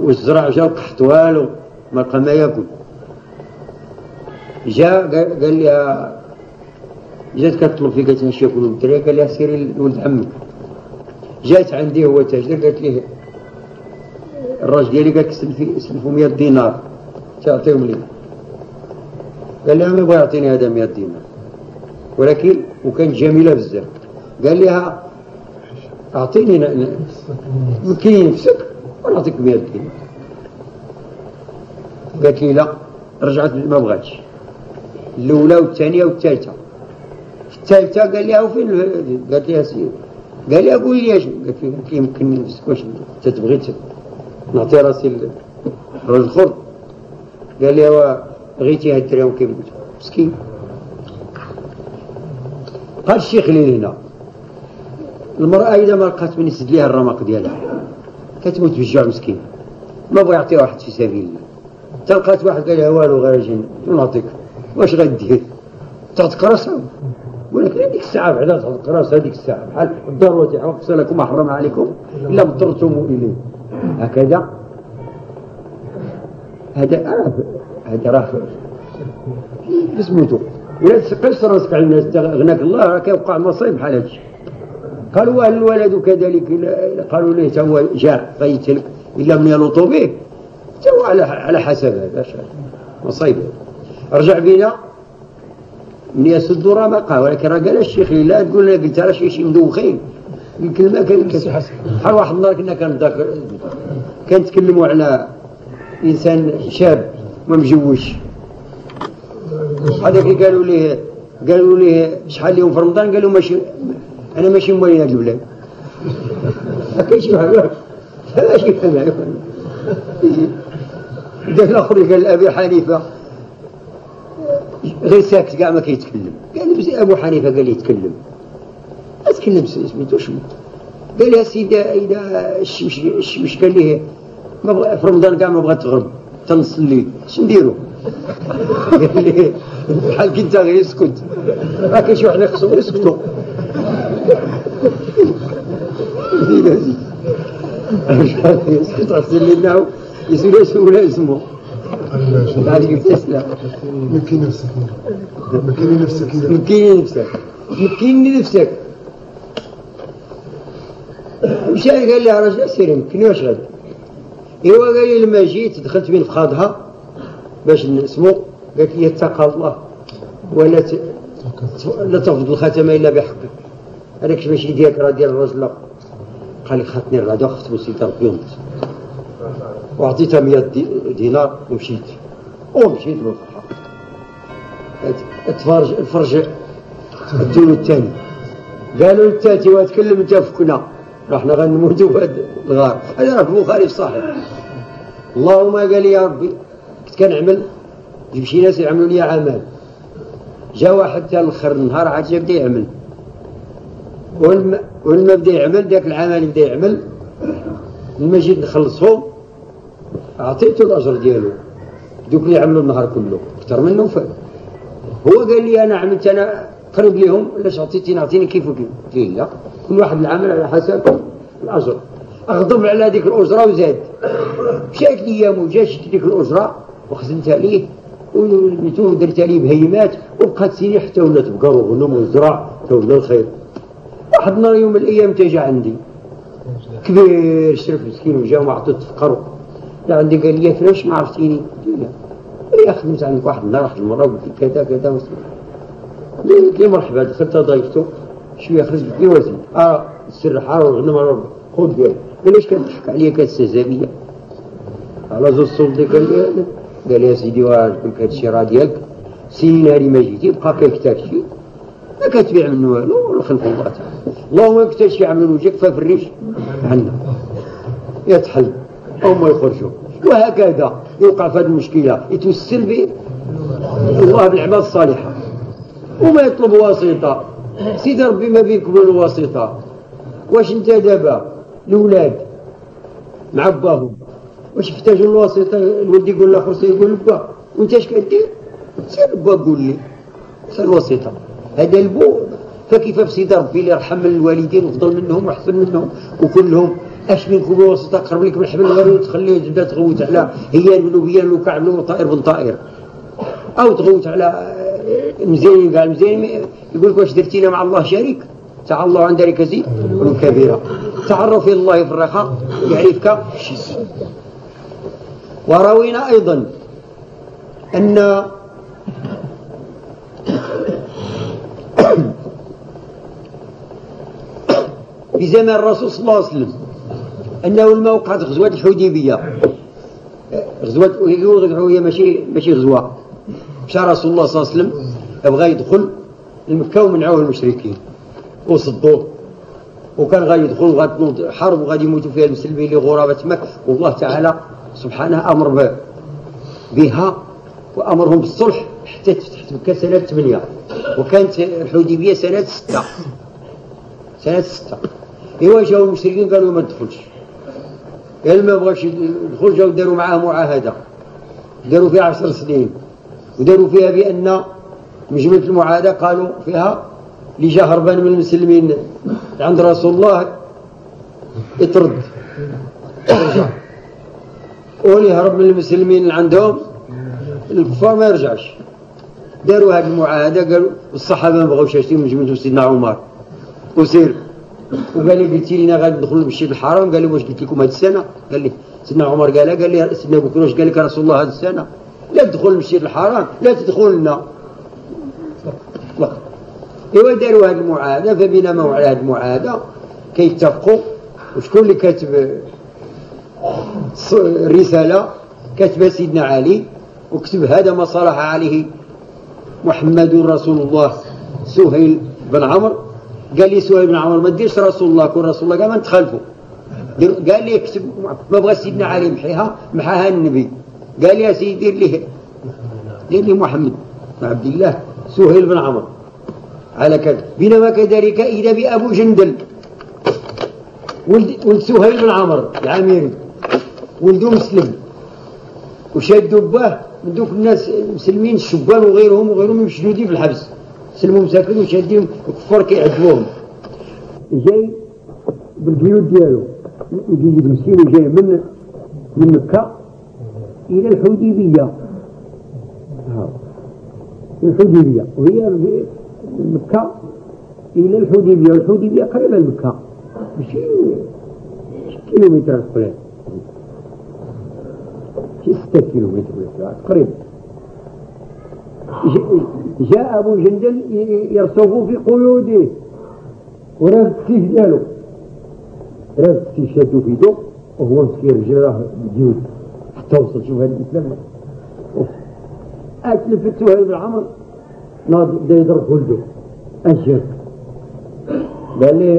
والزرع جا القحط والو ما لقى ما ياكل. جا قال لها جات كتطلب في قالت ماشي ياكلوا الدراري قال لها سيري لولد عمك. جات عندي هو تاجر قالت ليه الراجل ديالي قال سلفي سلفوا 100 دينار تعطيهم لي. قال لها ما يبغى يعطيني هذا 100 دينار. ولكن وكانت جميلة بزاف. قال لها أعطيني مكيني نفسك ونعطيك 100 دينار قالت لي لا رجعت ما بغاتش. الأولى والثانية والثالثة. الثالثة قال لها وفين قالت لها سير قال لها قولي لي اش قالت لي يمكن نفسك واش أنت تبغي نعطي راسي الرجل خرد قال لي بغيتي هاد الدرهم كيف مسكين. قال الشيخ لي هنا المرأة إذا ما لقات من يسد لها الرمق ديالها كتموت بالجوع مسكين. ما بغى يعطيها واحد في سبيل الله. تلقات واحد قال لها والو غير جن نعطيك واش غدير تعطيك راسها. ولكن هذيك الساعة بعدا تعطيك راسها هذيك الساعة بحال الضرورة حفظ لكم ما حرم عليكم إلا اضطرتم إليه. هكذا. هذا هذا راه سميتو ولا تقص راسك على الناس غناك الله راه كيوقع مصيب بحال هادشي. قالوا الولد كذلك قالوا ليه هو جاء فيتلك إلا من يلوطوا به. هو على على حسب هذا. مصيب رجع بنا. من يسد رمقه. ولكن راه قال الشيخ لا تقول لنا قلت راه شي مدوخين الكلمة كان بحال واحد النهار كنا كنتكلموا على إنسان شاب ما مجوش هذاك قالوا ليه قالوا ليه شحال اليوم في رمضان؟ قالوا ماشي أنا ماشي موالي هذا البلاد هكا شي واحد ماشي فاهم ذاك الأخر قال لأبي حنيفة غير ساكت كاع ما كيتكلم. قال بس أبو حنيفة قال لي يتكلم. اتكلم سميتو شنو قال لي سيدي إذا الشمس الشمس قال ليه ما في رمضان كاع ما بغات تغرب. تنص الليل اش نديرو؟ قال لي بحال كنت غير اسكت. ما كاين شي واحد خصهم يسكتوا يسكت غسل لنا يسول سولا اسمه بعد يبتسلى مكي نفسك مكيني نفسك. مكيني نفسك مكيني نفسك مشى قال لي رجل سير مكني واش غادي ايوا قال لي لما جيت دخلت بين فخادها باش نسمو قالت لي اتقى الله ولا ت... لا تفض الخاتمه الا بحقك هذاك ماشي ديالك راه ديال الرجل قال لي خاتني الغدا خطبو سيدي ربي وعطيتها 100 دينار ومشيت. ومشيت للفرحة اتفرج الفرج الدين الثاني. قالوا التاتي واتكلم انت فكنا. رحنا غنموتوا في هذا الغار. هذا راه البخاري صحيح. اللهم قال لي يا ربي كنت كنعمل. جيب شي ناس يعملوا لي عمل. جا واحد تاع الآخر النهار عاد جا بدا يعمل. ولما بدا يعمل ذاك العمل بدا يعمل لما جيت نخلصهم أعطيته الأجر ديالو. دوك اللي عملوا النهار كله أكثر منه فات هو قال لي أنا عملت أنا قرب لهم علاش عطيتيني اعطيني كيف وكيف. لا كل واحد العمل على حسب الأجر. أغضب على هذيك الأجرة وزاد. مشات الأيام وجات ديك الأجرة وخزنت عليه. ونتو درت عليه بهيمات وبقات سيني حتى ولات بقر وغنم وزرع حتى ولا الخير. واحد النهار يوم من الأيام تجا عندي. كبير شرف مسكين وجا وما عطيت فقر عندي قال لي فلاش ما عرفتيني قال لي؟ خدمت عندك واحد النهار واحد المرة قلت كذا كذا قلت لي مرحبا دخلت ضيفته شوية خرجت لي وزن آه السر حار والغنم خذ ديالك قال ليش كتضحك عليا كتستهزا بيا على زوج الصوت قال لي قال لي يا سيدي قلت هذا الشيء راه ديالك سنين ما جيتي بقى كيكتاك شي ما كتبيع منه والو والخلق الله تعالى اللهم كنت شي يعمل وجهك ففرش عنا يتحل. أو ما يخرجوا وهكذا يوقع في هذه المشكلة. يتوسل به الله بالعباد الصالحة. وما يطلب واسطة. سيدي ربي ما بينكم الواسطة. واش أنت دابا؟ الأولاد. مع باهم واش يحتاجوا الواسطة؟ الولد يقول له خصو يقول با وأنت اش كدير سير با قول لي. سير الواسطه هذا البو فكيف بسيدي ربي اللي رحم الوالدين وفضل منهم واحسن منهم وكلهم؟ أش منكم الواسطه قرب لك من حبل الغريب تخليه تبدا تغوت على هي بن بيان وكعب بن طائر بن طائر. أو تغوت على مزيان قال مزيان يقول لك واش درتينا مع الله شريك؟ تعالى الله عن ذلك زيد. كبيرة. تعرف إلى الله في الرخاء يعرفك. وروينا أيضا أن في زمن الرسول صلى الله عليه وسلم أنه لما وقعت غزوة الحديبية. غزوة هي ماشي ماشي غزوة. مشى رسول الله صلى الله عليه وسلم بغى يدخل لمكة ومنعوه المشركين. وصدوه. وكان غادي يدخل وغادي حرب وغادي يموتوا فيها المسلمين اللي غرابة مكة والله تعالى سبحانه أمر بها وأمرهم بالصلح حتى تفتحت مكة سنة 8 وكانت الحديبية سنة 6 سنة 6 إيوا جاو المشركين قالوا ما تدخلش قال ما بغاش يدخل جاو داروا معاه معاهدة. داروا فيها عشر سنين. وداروا فيها بأن مجملة المعادة قالوا فيها اللي جا هربان من المسلمين. عند رسول الله يطرد. يرجع واللي هرب من المسلمين عندهم. الكفار ما يرجعش. داروا هذه المعاهدة قالوا الصحابة ما بغاوش يشتروا مجملة سيدنا عمر. وسير. وقال لي قلت لي غادي ندخل للمسجد الحرام قال لي واش قلت لكم هذه السنة؟ قال لي سيدنا عمر قال قال لي سيدنا أبو كروش قال لك رسول الله هذه السنة. لا تدخل المسجد الحرام لا تدخل لنا إيوا داروا هذه المعاهدة. فبينما على هذه المعاهدة كيتفقوا. وشكون اللي كاتب الرسالة كاتبها سيدنا علي. وكتب هذا ما صالح عليه محمد رسول الله سهيل بن عمرو. قال لي سهيل بن عمرو ما ديرش رسول الله كون رسول الله قال ما نتخلفوا قال لي اكتب ما بغى سيدنا علي محيها محاها النبي. قال لي يا سيدي دير لي دير لي محمد بن عبد الله سهيل بن عمرو على كذا. بينما كذلك إذا بأبو جندل. ولد, ولد سهيل بن عمرو العامري ولده مسلم. وشادوا باه من دوك الناس المسلمين الشبان وغيرهم وغيرهم مشدودين في الحبس. سلموا مساكن وشادين الكفار كيعذبوهم. جاي بالبيوت ديالو. يجي مسكين جاي من من مكة إلى الحديبية. الحديبية. وهي من مكة إلى الحديبية. والحديبية قريبة لمكة ماشي كيلومتر تقريبا ستة كيلومتر تقريبا جاء أبو جندل يرصف في قيوده. وراه السيف ديالو راه السيف شادو في يدو وهو مسكين رجل راه مديود حتى وصل شوف هذا الإسلام. أتلفتو هذا العمر ناض يضرب ولده. أجل. قال لي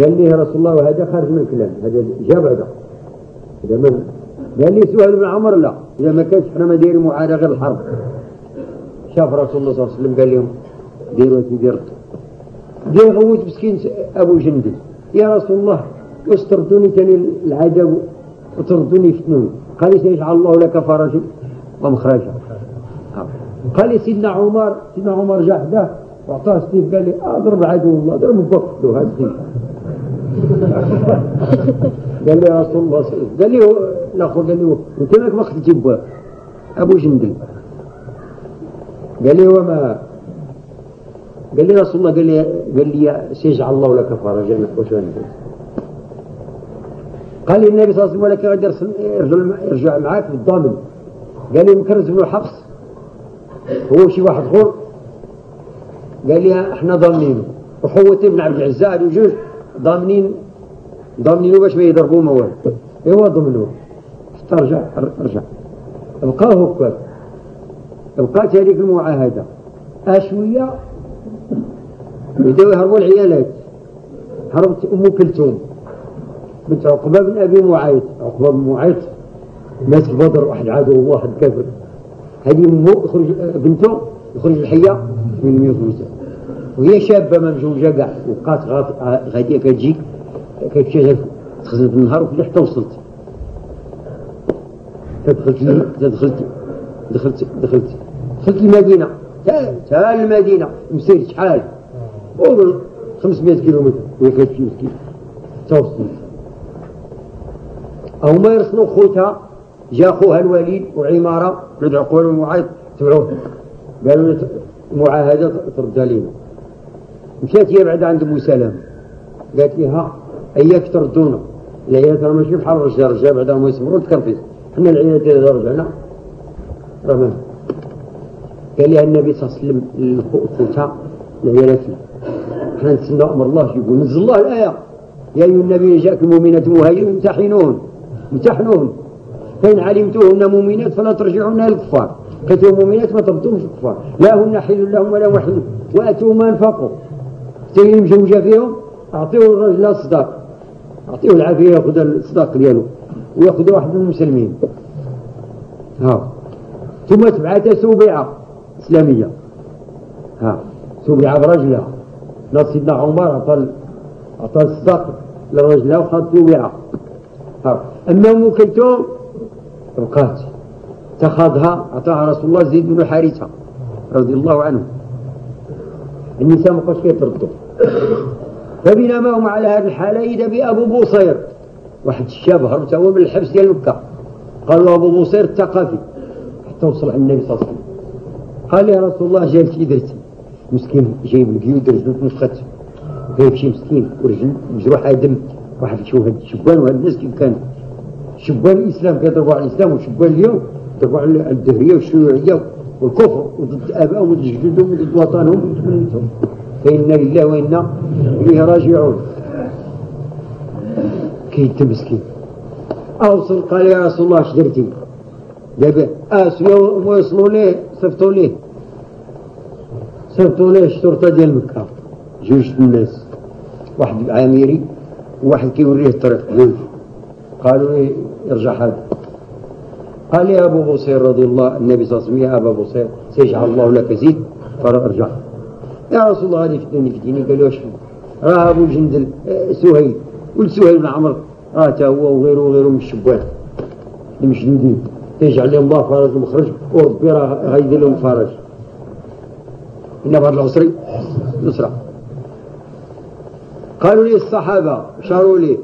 قال لي رسول الله وهذا خارج من الكلام. هذا جاب هذا. إذا ما قال لي سؤال ابن عمر لا. إذا ما كانش إحنا ما دايرين معاهدة غير الحرب شاف رسول الله صلى الله عليه وسلم قال لهم ديروا دير غوت مسكين أبو جندل. يا رسول الله واش تردوني تاني العذاب وتردوني يفتنوني. قال سيجعل الله لك فرجا ومخرجا. قال سيدنا عمر سيدنا عمر جا حداه وعطاه السيف قال لي اضرب عدو الله اضرب بفضله هذا السيف قال لي يا رسول الله قال لي الآخر قال لي انت ما بواه أبو جندل؟ قال لي وما قال لي رسول الله قال لي قال لي سيجعل الله لك فرجا واش قال لي النبي صلى الله عليه وسلم ولك غادي يرجع معاك بالضامن. قال لي مكرز بن الحفص هو شي واحد آخر. قال لي إحنا ضامنينه وحوت ابن عبد العزة هذو جوج ضامنين ضامنينه باش ما يضربوه ما والو ايوا ضمنوه حتى رجع رجع بقاه هكاك بقات هذيك المعاهدة. أشوية. بداو يهربوا العيالات. هربت أم كلثوم. بنت عقبة بن أبي معيط. عقبة بن معيط. مات في بدر واحد عدو واحد كافر. هذه امه يخرج بنته يخرج الحية من الميوت وهي شابة ما مزوجه كاع وبقات غاديه كتجي كتشغل تخزن في النهار وفي حتى وصلت. فدخلت دخلت دخلت دخلت دخلت المدينة. تا المدينة. مسير شحال؟ 500 كيلومتر. وهي كتمشي مسكين؟ تا وصلت هما يرسلوا خوتها جا خوها الوليد وعمارة ولد عقول ومعايط تبعوه. قالوا معاهدة ترد علينا. مشات هي بعد عند أبو سلام. قالت لي ها أياك تردونا. العيال ترى ماشي بحال الرجال الرجال بعد ما يصبروا تكرفيس حنا العيال اذا رجعنا راه قال لي النبي صلى الله عليه وسلم الخوتها العيالاتنا حنا نتسنى أمر الله يقول نزل الله الآية. يا أيها النبي جاءكم مؤمنة مهاجر امتحنوهن امتحنوهن فإن علمتوهن مؤمنات فلا ترجعوهن للكفار كتبوا مؤمنات ما تردوهمش الكفار. لا هن حل لهم ولا وحل وأتوا ما أنفقوا. تيجي مزوجه فيهم؟ اعطيوه الرجل الصداق أعطيوه العافية يأخذ الصداق ديالو. ويأخذ واحد من المسلمين. ها. ثم تبعث سوبعة. إسلامية. ها سوبعه برجلها ناس سيدنا عمر أعطى الصداق للرجل وخذ سوبعه ها أما ام كلثوم بقات اتخذها أعطاها رسول الله زيد بن حارثة رضي الله عنه. النساء ما كانوش كيتردوا فبينما هم على هذه الحالة إذا بأبو بوصير. واحد الشاب هرب هو من الحبس ديال مكة. قال له أبو بوصير الثقافي. حتى وصل عند النبي صلى الله عليه وسلم. قال يا رسول الله شي درتي مسكين جايب القيود رجلو تنفخت وكيف شي مسكين ورجل مجروحة دم واحد شوف هاد الشبان وهاد الناس كيف كانوا شبان الإسلام كيضربوا على الإسلام وشبان اليوم يضربوا على الدهرية والشيوعية والكفر وضد آبائهم وضد جدودهم وضد وطنهم. وضد ملتهم فإنا لله وإنا إليه راجعون. كيت مسكين. أوصل قال يا رسول الله اش درتي؟ دابا اسيو ويصلوا ليه صيفطوا ليه صيفطوا ليه الشرطة ديال مكة جوج الناس واحد عاميري وواحد كيوريه الطريق جوج قالوا إيه ارجع هذا قال لي ابو بصير رضي الله النبي صلى الله عليه وسلم يا ابا بصير سيجعل الله لك زيد فارجع يا رسول الله هذه فتني فتني قالوا إيش راه ابو جندل آه، سهيل ولد سهيل بن عمرو راه تا هو وغيره وغيره من الشبان المشدودين يجعل لهم الله فرج ومخرج وربي راه غيدير لهم فرج إن بعد العسر يسرع قالوا لي الصحابة شاروا لي.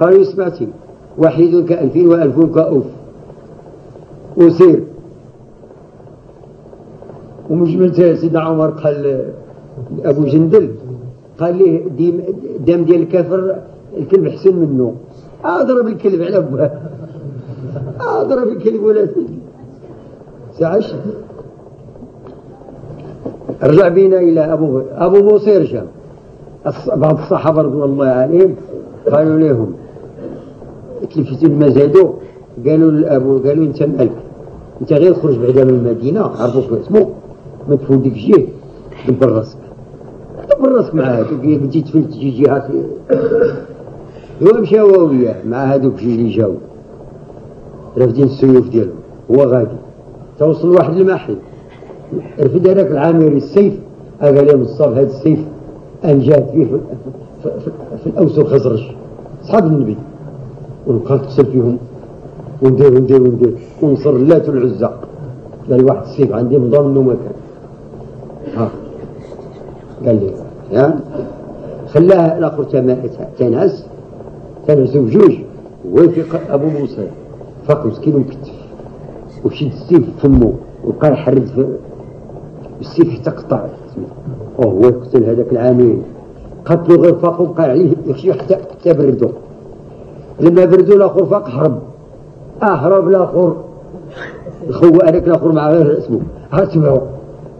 قالوا سمعتي وحيد كألف وألف كأوف وسير. ومجمل سيدنا عمر قال أبو جندل قال لي دم ديال الكافر الكلب حسن منه. اضرب الكلب على ابوه اضرب الكلب ولا سعش رجع بينا إلى أبو أبو بوصير جاء بعض الصحابة رضوان الله عليهم قالوا لهم تلفزيون ما زادوا قالوا لابو قالوا أنت مالك. أنت غير خرج بعدا من المدينة عرفوك اسمه؟ ما تفودك جيه دبر راسك دبر راسك مع هذوك كنتي تفلت شي جهات هو مشاو وياه مع هذوك جوج اللي جاو. رافدين السيوف ديالهم هو غادي. توصل واحد المحل. رفد هذاك العامري السيف. قال لهم الصاف هذا السيف. انجات فيه في, في, في, الأوس والخزرج أصحاب النبي. ونبقى نقتل فيهم. وندير وندير وندير. ونصر اللات والعزى قال واحد السيف عندي مضام إنه ما كان. ها. قال لي يا خلاها الآخر تنعس. تنعسوا بجوج. ويفيق أبو موسى؟ فاق مسكين ومكتف وشد السيف في فمه وبقى يحرد في السيف حتى قطع. وهو يقتل هذاك العامل قتلوا غير فاق وبقى عليه يخشي حتى حتى بردوا لما بردوا الآخر فاق هرب. اهرب الآخر. الخو هذاك الآخر مع غير اسمه. ها تبعوا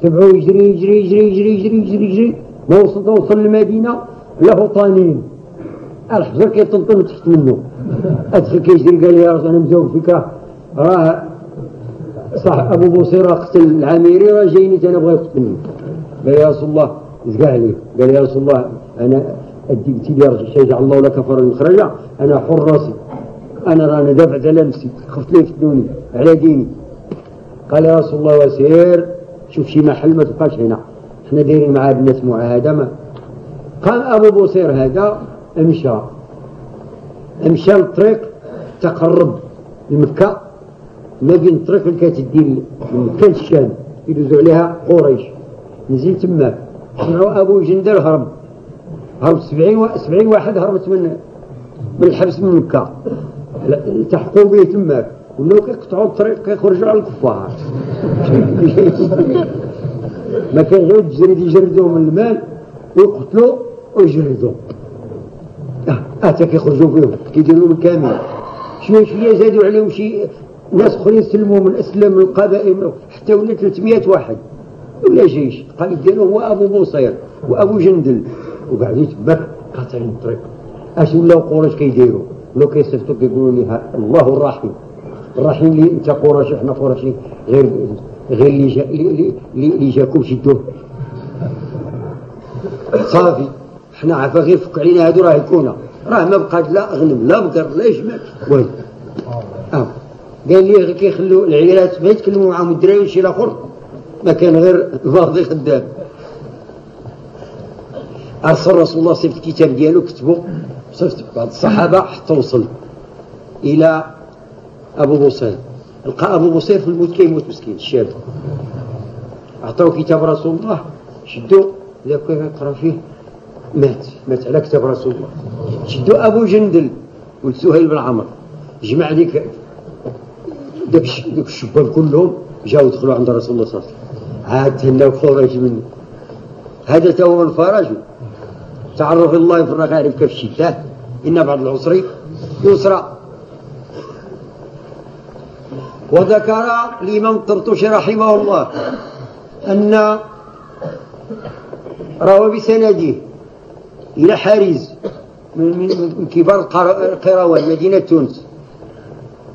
تبعوا يجري يجري يجري يجري يجري يجري. يجري ما وصل وصل المدينة له طانين الحجر كيطنطن تحت منه. ادخل كيجري قال لي يا رسول أنا مزوج فيك. راه صح أبو بوصيره قتل العاميري راه جايني أنا بغا يقتلني قال يا رسول الله زكاه لي. قال يا رسول الله أنا اديتي لي رجع شجع الله لك فرج مخرجا أنا حر راسي. أنا راني دافعت على نفسي. خفت لي يفتنوني على ديني. قال يا رسول الله وسير شوف شي محل ما تبقاش هنا. إحنا دايرين مع الناس معاهدة. قال أبو بوصير هذا امشى. امشى الطريق تقرب لمكة. بين الطريق اللي كتدي لمكة الشام يدوزوا عليها قريش. نزل تماك سمعوا أبو جندل هرب. هرب سبعين و... سبعين واحد هربت من من الحبس من مكة. التحقوا به تماك ولاو كيقطعوا الطريق كيخرجوا على الكفار. ما كان غير التجريد يجردوا من المال ويقتلوا ويجردوا حتى كيخرجوا فيهم كيديروا لهم كامل. شوية شوية زادوا عليهم شي ناس أخرين سلموا من أسلم من القبائل حتى ولا 300 واحد. ولا جيش. قال ديالو هو أبو بوصير وأبو جندل. وقعدوا يتباك قاطعين الطريق. أش ولاو قريش كيديروا ولاو كيصيفطوا كيقولوا لي الله الرحيم. الرحيم اللي انت قريش إحنا قريشي غير غير اللي جا اللي جاكم شدوه صافي. حنا عفا غير فك علينا هادو راه يكونا. راه ما بقات لا غنم لا بقر لا جمال والو آه. قال لي غير كيخلوا العيالات ما يتكلموا معاهم الدراري شي الآخر. ما كان غير فاضي خدام أرسل رسول الله صيفط الكتاب ديالو كتبوا صيفط بعض الصحابة حتى وصل إلى أبو بوصير لقى أبو بصير في الموت كيموت مسكين الشاب عطاو كتاب رسول الله شدوا اذا كان يقرأ فيه. مات مات على كتاب رسول الله. شدوا أبو جندل ولد سهيل بن عمرو جمع ديك داك داك كلهم جاو دخلوا عند رسول الله صلى الله عليه وسلم. عاد تهناو خرج منه هذا هو الفرج. تعرف الله في الرغائب كيف الشتاء إن بعض العسر يسرى. وذكر الإمام الطرطوش رحمه الله أن روى بسنده. إلى حارز من كبار القروان مدينة تونس.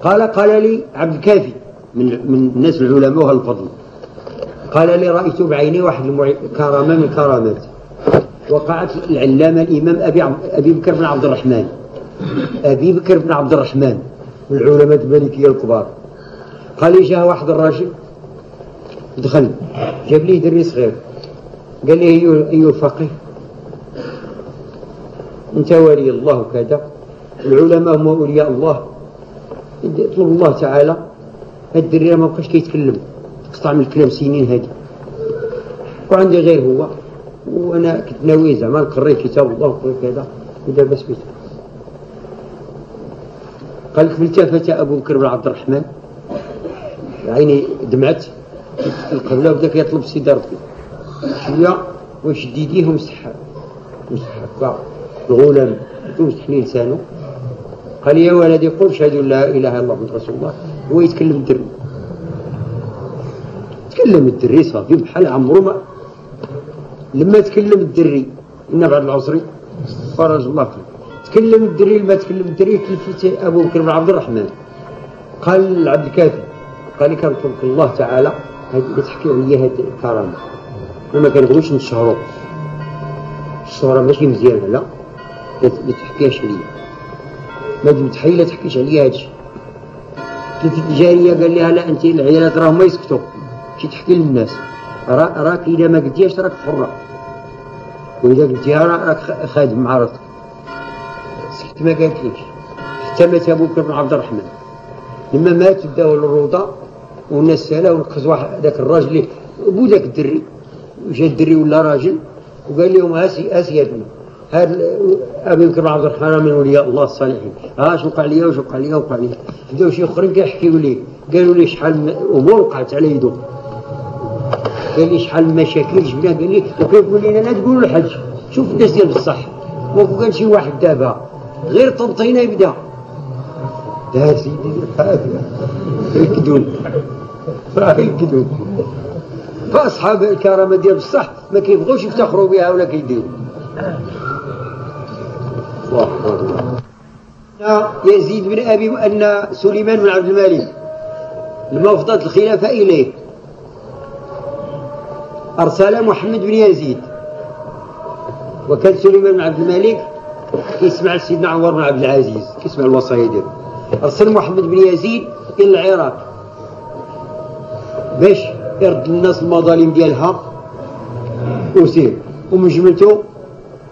قال قال لي عبد الكافي من من الناس العلماء والفضل قال لي رأيت بعيني واحد كرامة من كرامات. وقعت العلامة الإمام أبي أبي بكر بن عبد الرحمن. أبي بكر بن عبد الرحمن من العلماء المالكية الكبار. قال لي جاء واحد الراجل دخل جاب لي دري صغير. قال لي أيها الفقيه؟ أنت ولي الله وكذا العلماء هم أولياء الله. اطلب الله تعالى هاد الدري ما بقاش كيتكلم. قطع من الكلام سنين هادي. وعندي غير هو. وأنا كنت ناوي زعما نقري كتاب الله وقري كذا. ودابا سميت قال لك فالتفت أبو بكر بن عبد الرحمن؟ عيني دمعت. القبله وبدا كيطلب سيدي ربي. شوية وشد يديه ومسح ومسح لي لسانه قال يا ولدي قل اشهد أن لا إله إلا الله محمد رسول الله. هو يتكلم الدري تكلم الدري صافي بحال عمرو ما. لما تكلم الدري إن بعد العصري فرج الله فيه. تكلم الدري لما تكلم الدري تلفت أبو بكر بن عبد الرحمن. قال لعبد الكافي قال لي كان الله تعالى. تحكي عليا هذه الكرامة. ما كنبغيوش نشهروا الشهرة ماشي مزيانة لا ما تحكيهاش عليا ما تحيي لا تحكيش عليا هادشي. قلت الجارية قال لها لا أنت العيالات راهم ما يسكتوا شي تحكي للناس. راك إذا ما قلتيهاش راك حرة. وإذا قلتيها راك خادم مع راسك. سكت ما قالتليش. حتى مات أبو بكر بن عبد الرحمن. لما مات داو الروضة والناس سالوا ونقص واحد ذاك الراجل بو ذاك الدري. جا الدري ولا راجل وقال لهم اسي اسيادنا هذا أبي بكر عبد الرحمن من اولياء الله الصالحين. ها شو وقع لي؟ وش وقع لي؟ وقع لي بداو شي أخرين كيحكيوا لي. قالوا لي شحال أمور وقعت على يدو. قال لي شحال المشاكل جبنا. قال لي وكيقول لي أنا؟ تقول الحج. شوف الناس ديال بصح. ما كان شي واحد دابا غير طنطينه يبدا. يا سيدي الكدون الكدون فأصحاب الكرامة ديال بصح ما كيبغوش يفتخروا بها ولا كيديروا. يزيد بن أبي ان سليمان بن عبد الملك. لما افضت الخلافة إليه. أرسل محمد بن يزيد. وكان سليمان بن عبد الملك كيسمع سيدنا عمر بن عبد العزيز كيسمع الوصايا ديالو. أرسل محمد بن يزيد إلى العراق. باش يرد الناس المظالم ديالها. وسير. ومن جملته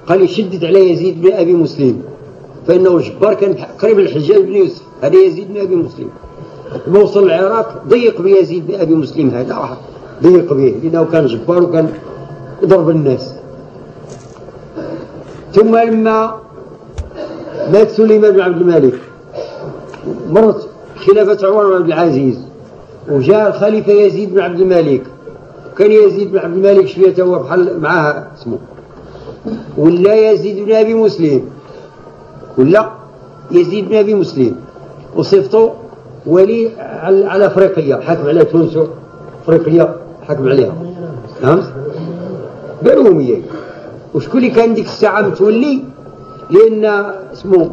قال يشدد على يزيد بن أبي مسلم. فإنه جبار كان قريب الحجاج بن يوسف. هذا يزيد بن أبي مسلم. لما وصل العراق ضيق بيزيد بن أبي مسلم هذا. ضيق به لأنه كان جبار وكان يضرب الناس. ثم لما مات سليمان بن عبد الملك مرت خلافة عمر بن عبد العزيز وجاء الخليفة يزيد بن عبد الملك. كان يزيد بن عبد الملك شوية هو بحال معاه اسمه. ولا يزيد بن أبي مسلم ولا يزيد بن أبي مسلم وصفته ولي على أفريقيا حاكم على تونس أفريقيا حكم عليها. فهمت؟ قالوا هي وشكون اللي كان ديك الساعة متولي؟ لأن اسمه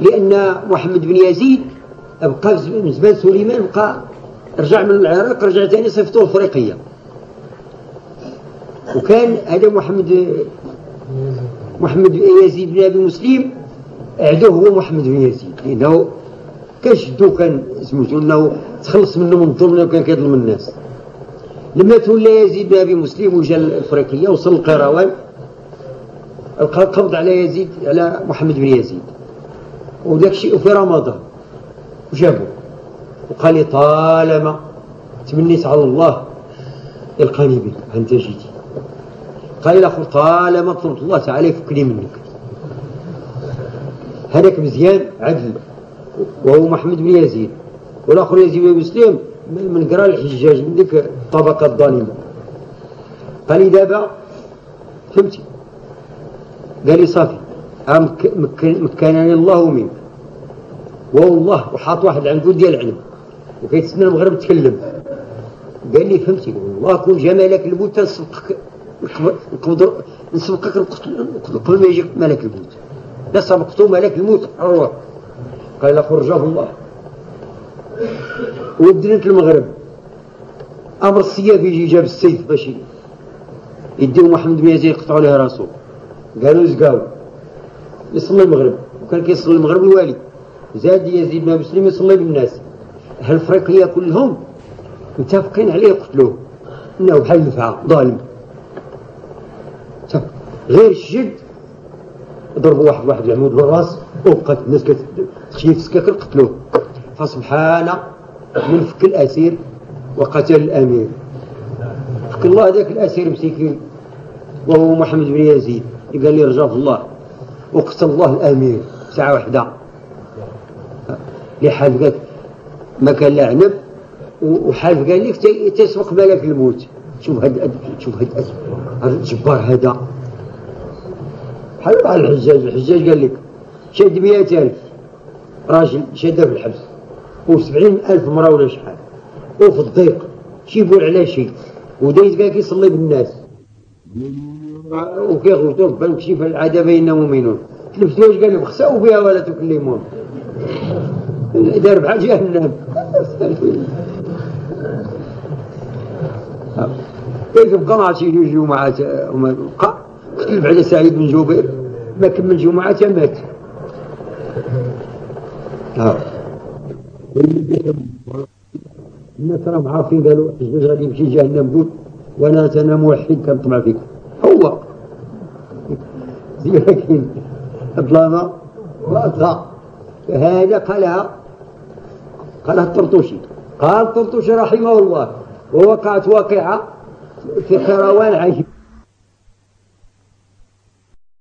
لأن محمد بن يزيد بقى من زمان سليمان بقى رجع من العراق رجع ثاني صفته افريقيه وكان هذا محمد محمد يزيد بن أبي مسلم عدوه هو محمد بن يزيد. لأنه كشدو كان سميتو إنه تخلص منه من الظلم وكان كيظلم الناس. لما تولى يزيد بن أبي مسلم وجا الافريقيه وصل القيروان القبض على يزيد على محمد بن يزيد. وداك الشيء في رمضان. وجابوه وقال لي طالما تمنيت على الله يلقاني بك أنت جيتي. قال الآخر طالما طلبت الله تعالى يفكني منك. هذاك مزيان عدل. وهو محمد بن يزيد. والآخر يزيد بن مسلم من قرا الحجاج من ذيك الطبقة الظالمة. قال لي دابا فهمتي. قال لي صافي مكنني الله منك. والله وحاط واحد العنقود ديال العنب وكيتسنى المغرب تكلم. قال لي فهمتي والله كون جا ملك نقدر نسبقك قبل ما يجيك ملك الموت. لا سبقتو ملك الموت الروح قال خرجه الله. ودنت المغرب. أمر السياف يجي جاب السيف باش يديو محمد بن يزيد يقطعوا له راسو. قالوا زقاو. يصلي المغرب. وكان كيصلي المغرب الوالي. زاد يزيد بن مسلم يصلي بالناس. أهل افريقيا كلهم متفقين عليه يقتلوه إنه بحال النفعه ظالم. غير الشد. ضربوا واحد واحد العمود بالراس وبقات الناس كتخشي في السكاكر قتلوه فسبحان من فك الأسير وقتل الأمير. فك الله ذاك الأسير مسكين. وهو محمد بن يزيد. قال لي رجاء الله. وقتل الله الأمير. ساعة واحدة. لحال قال ما كان لا عنب. وحالف قال لك تسبق ملك الموت. شوف هاد شوف هاد الجبار هذا. بحال الحجاج الحجاج قال لك شد مئة ألف راجل شده في الحبس. وسبعين ألف مرة ولا شحال. وفي الضيق. شي يقول على شيء ودايز قال كيصلي بالناس. وكيغلطوا ربنا كشف العادة بيننا مؤمنون تلبسوا واش قال لهم خسأوا بها ولا تكلمون دار بحال جهنم. كيف بقى مع شي جمعة كتب على سعيد بن جبير ما كمل جمعة مات. الناس راهم عارفين قالوا حجاج غادي يمشي جهنم قول وأنا أنا موحد كنطمع فيك. هو. لكن الظلامة رأسها هذا قالها قالها الطرطوشي. قال الطرطوشي رحمه الله ووقعت واقعة في قروان عجيب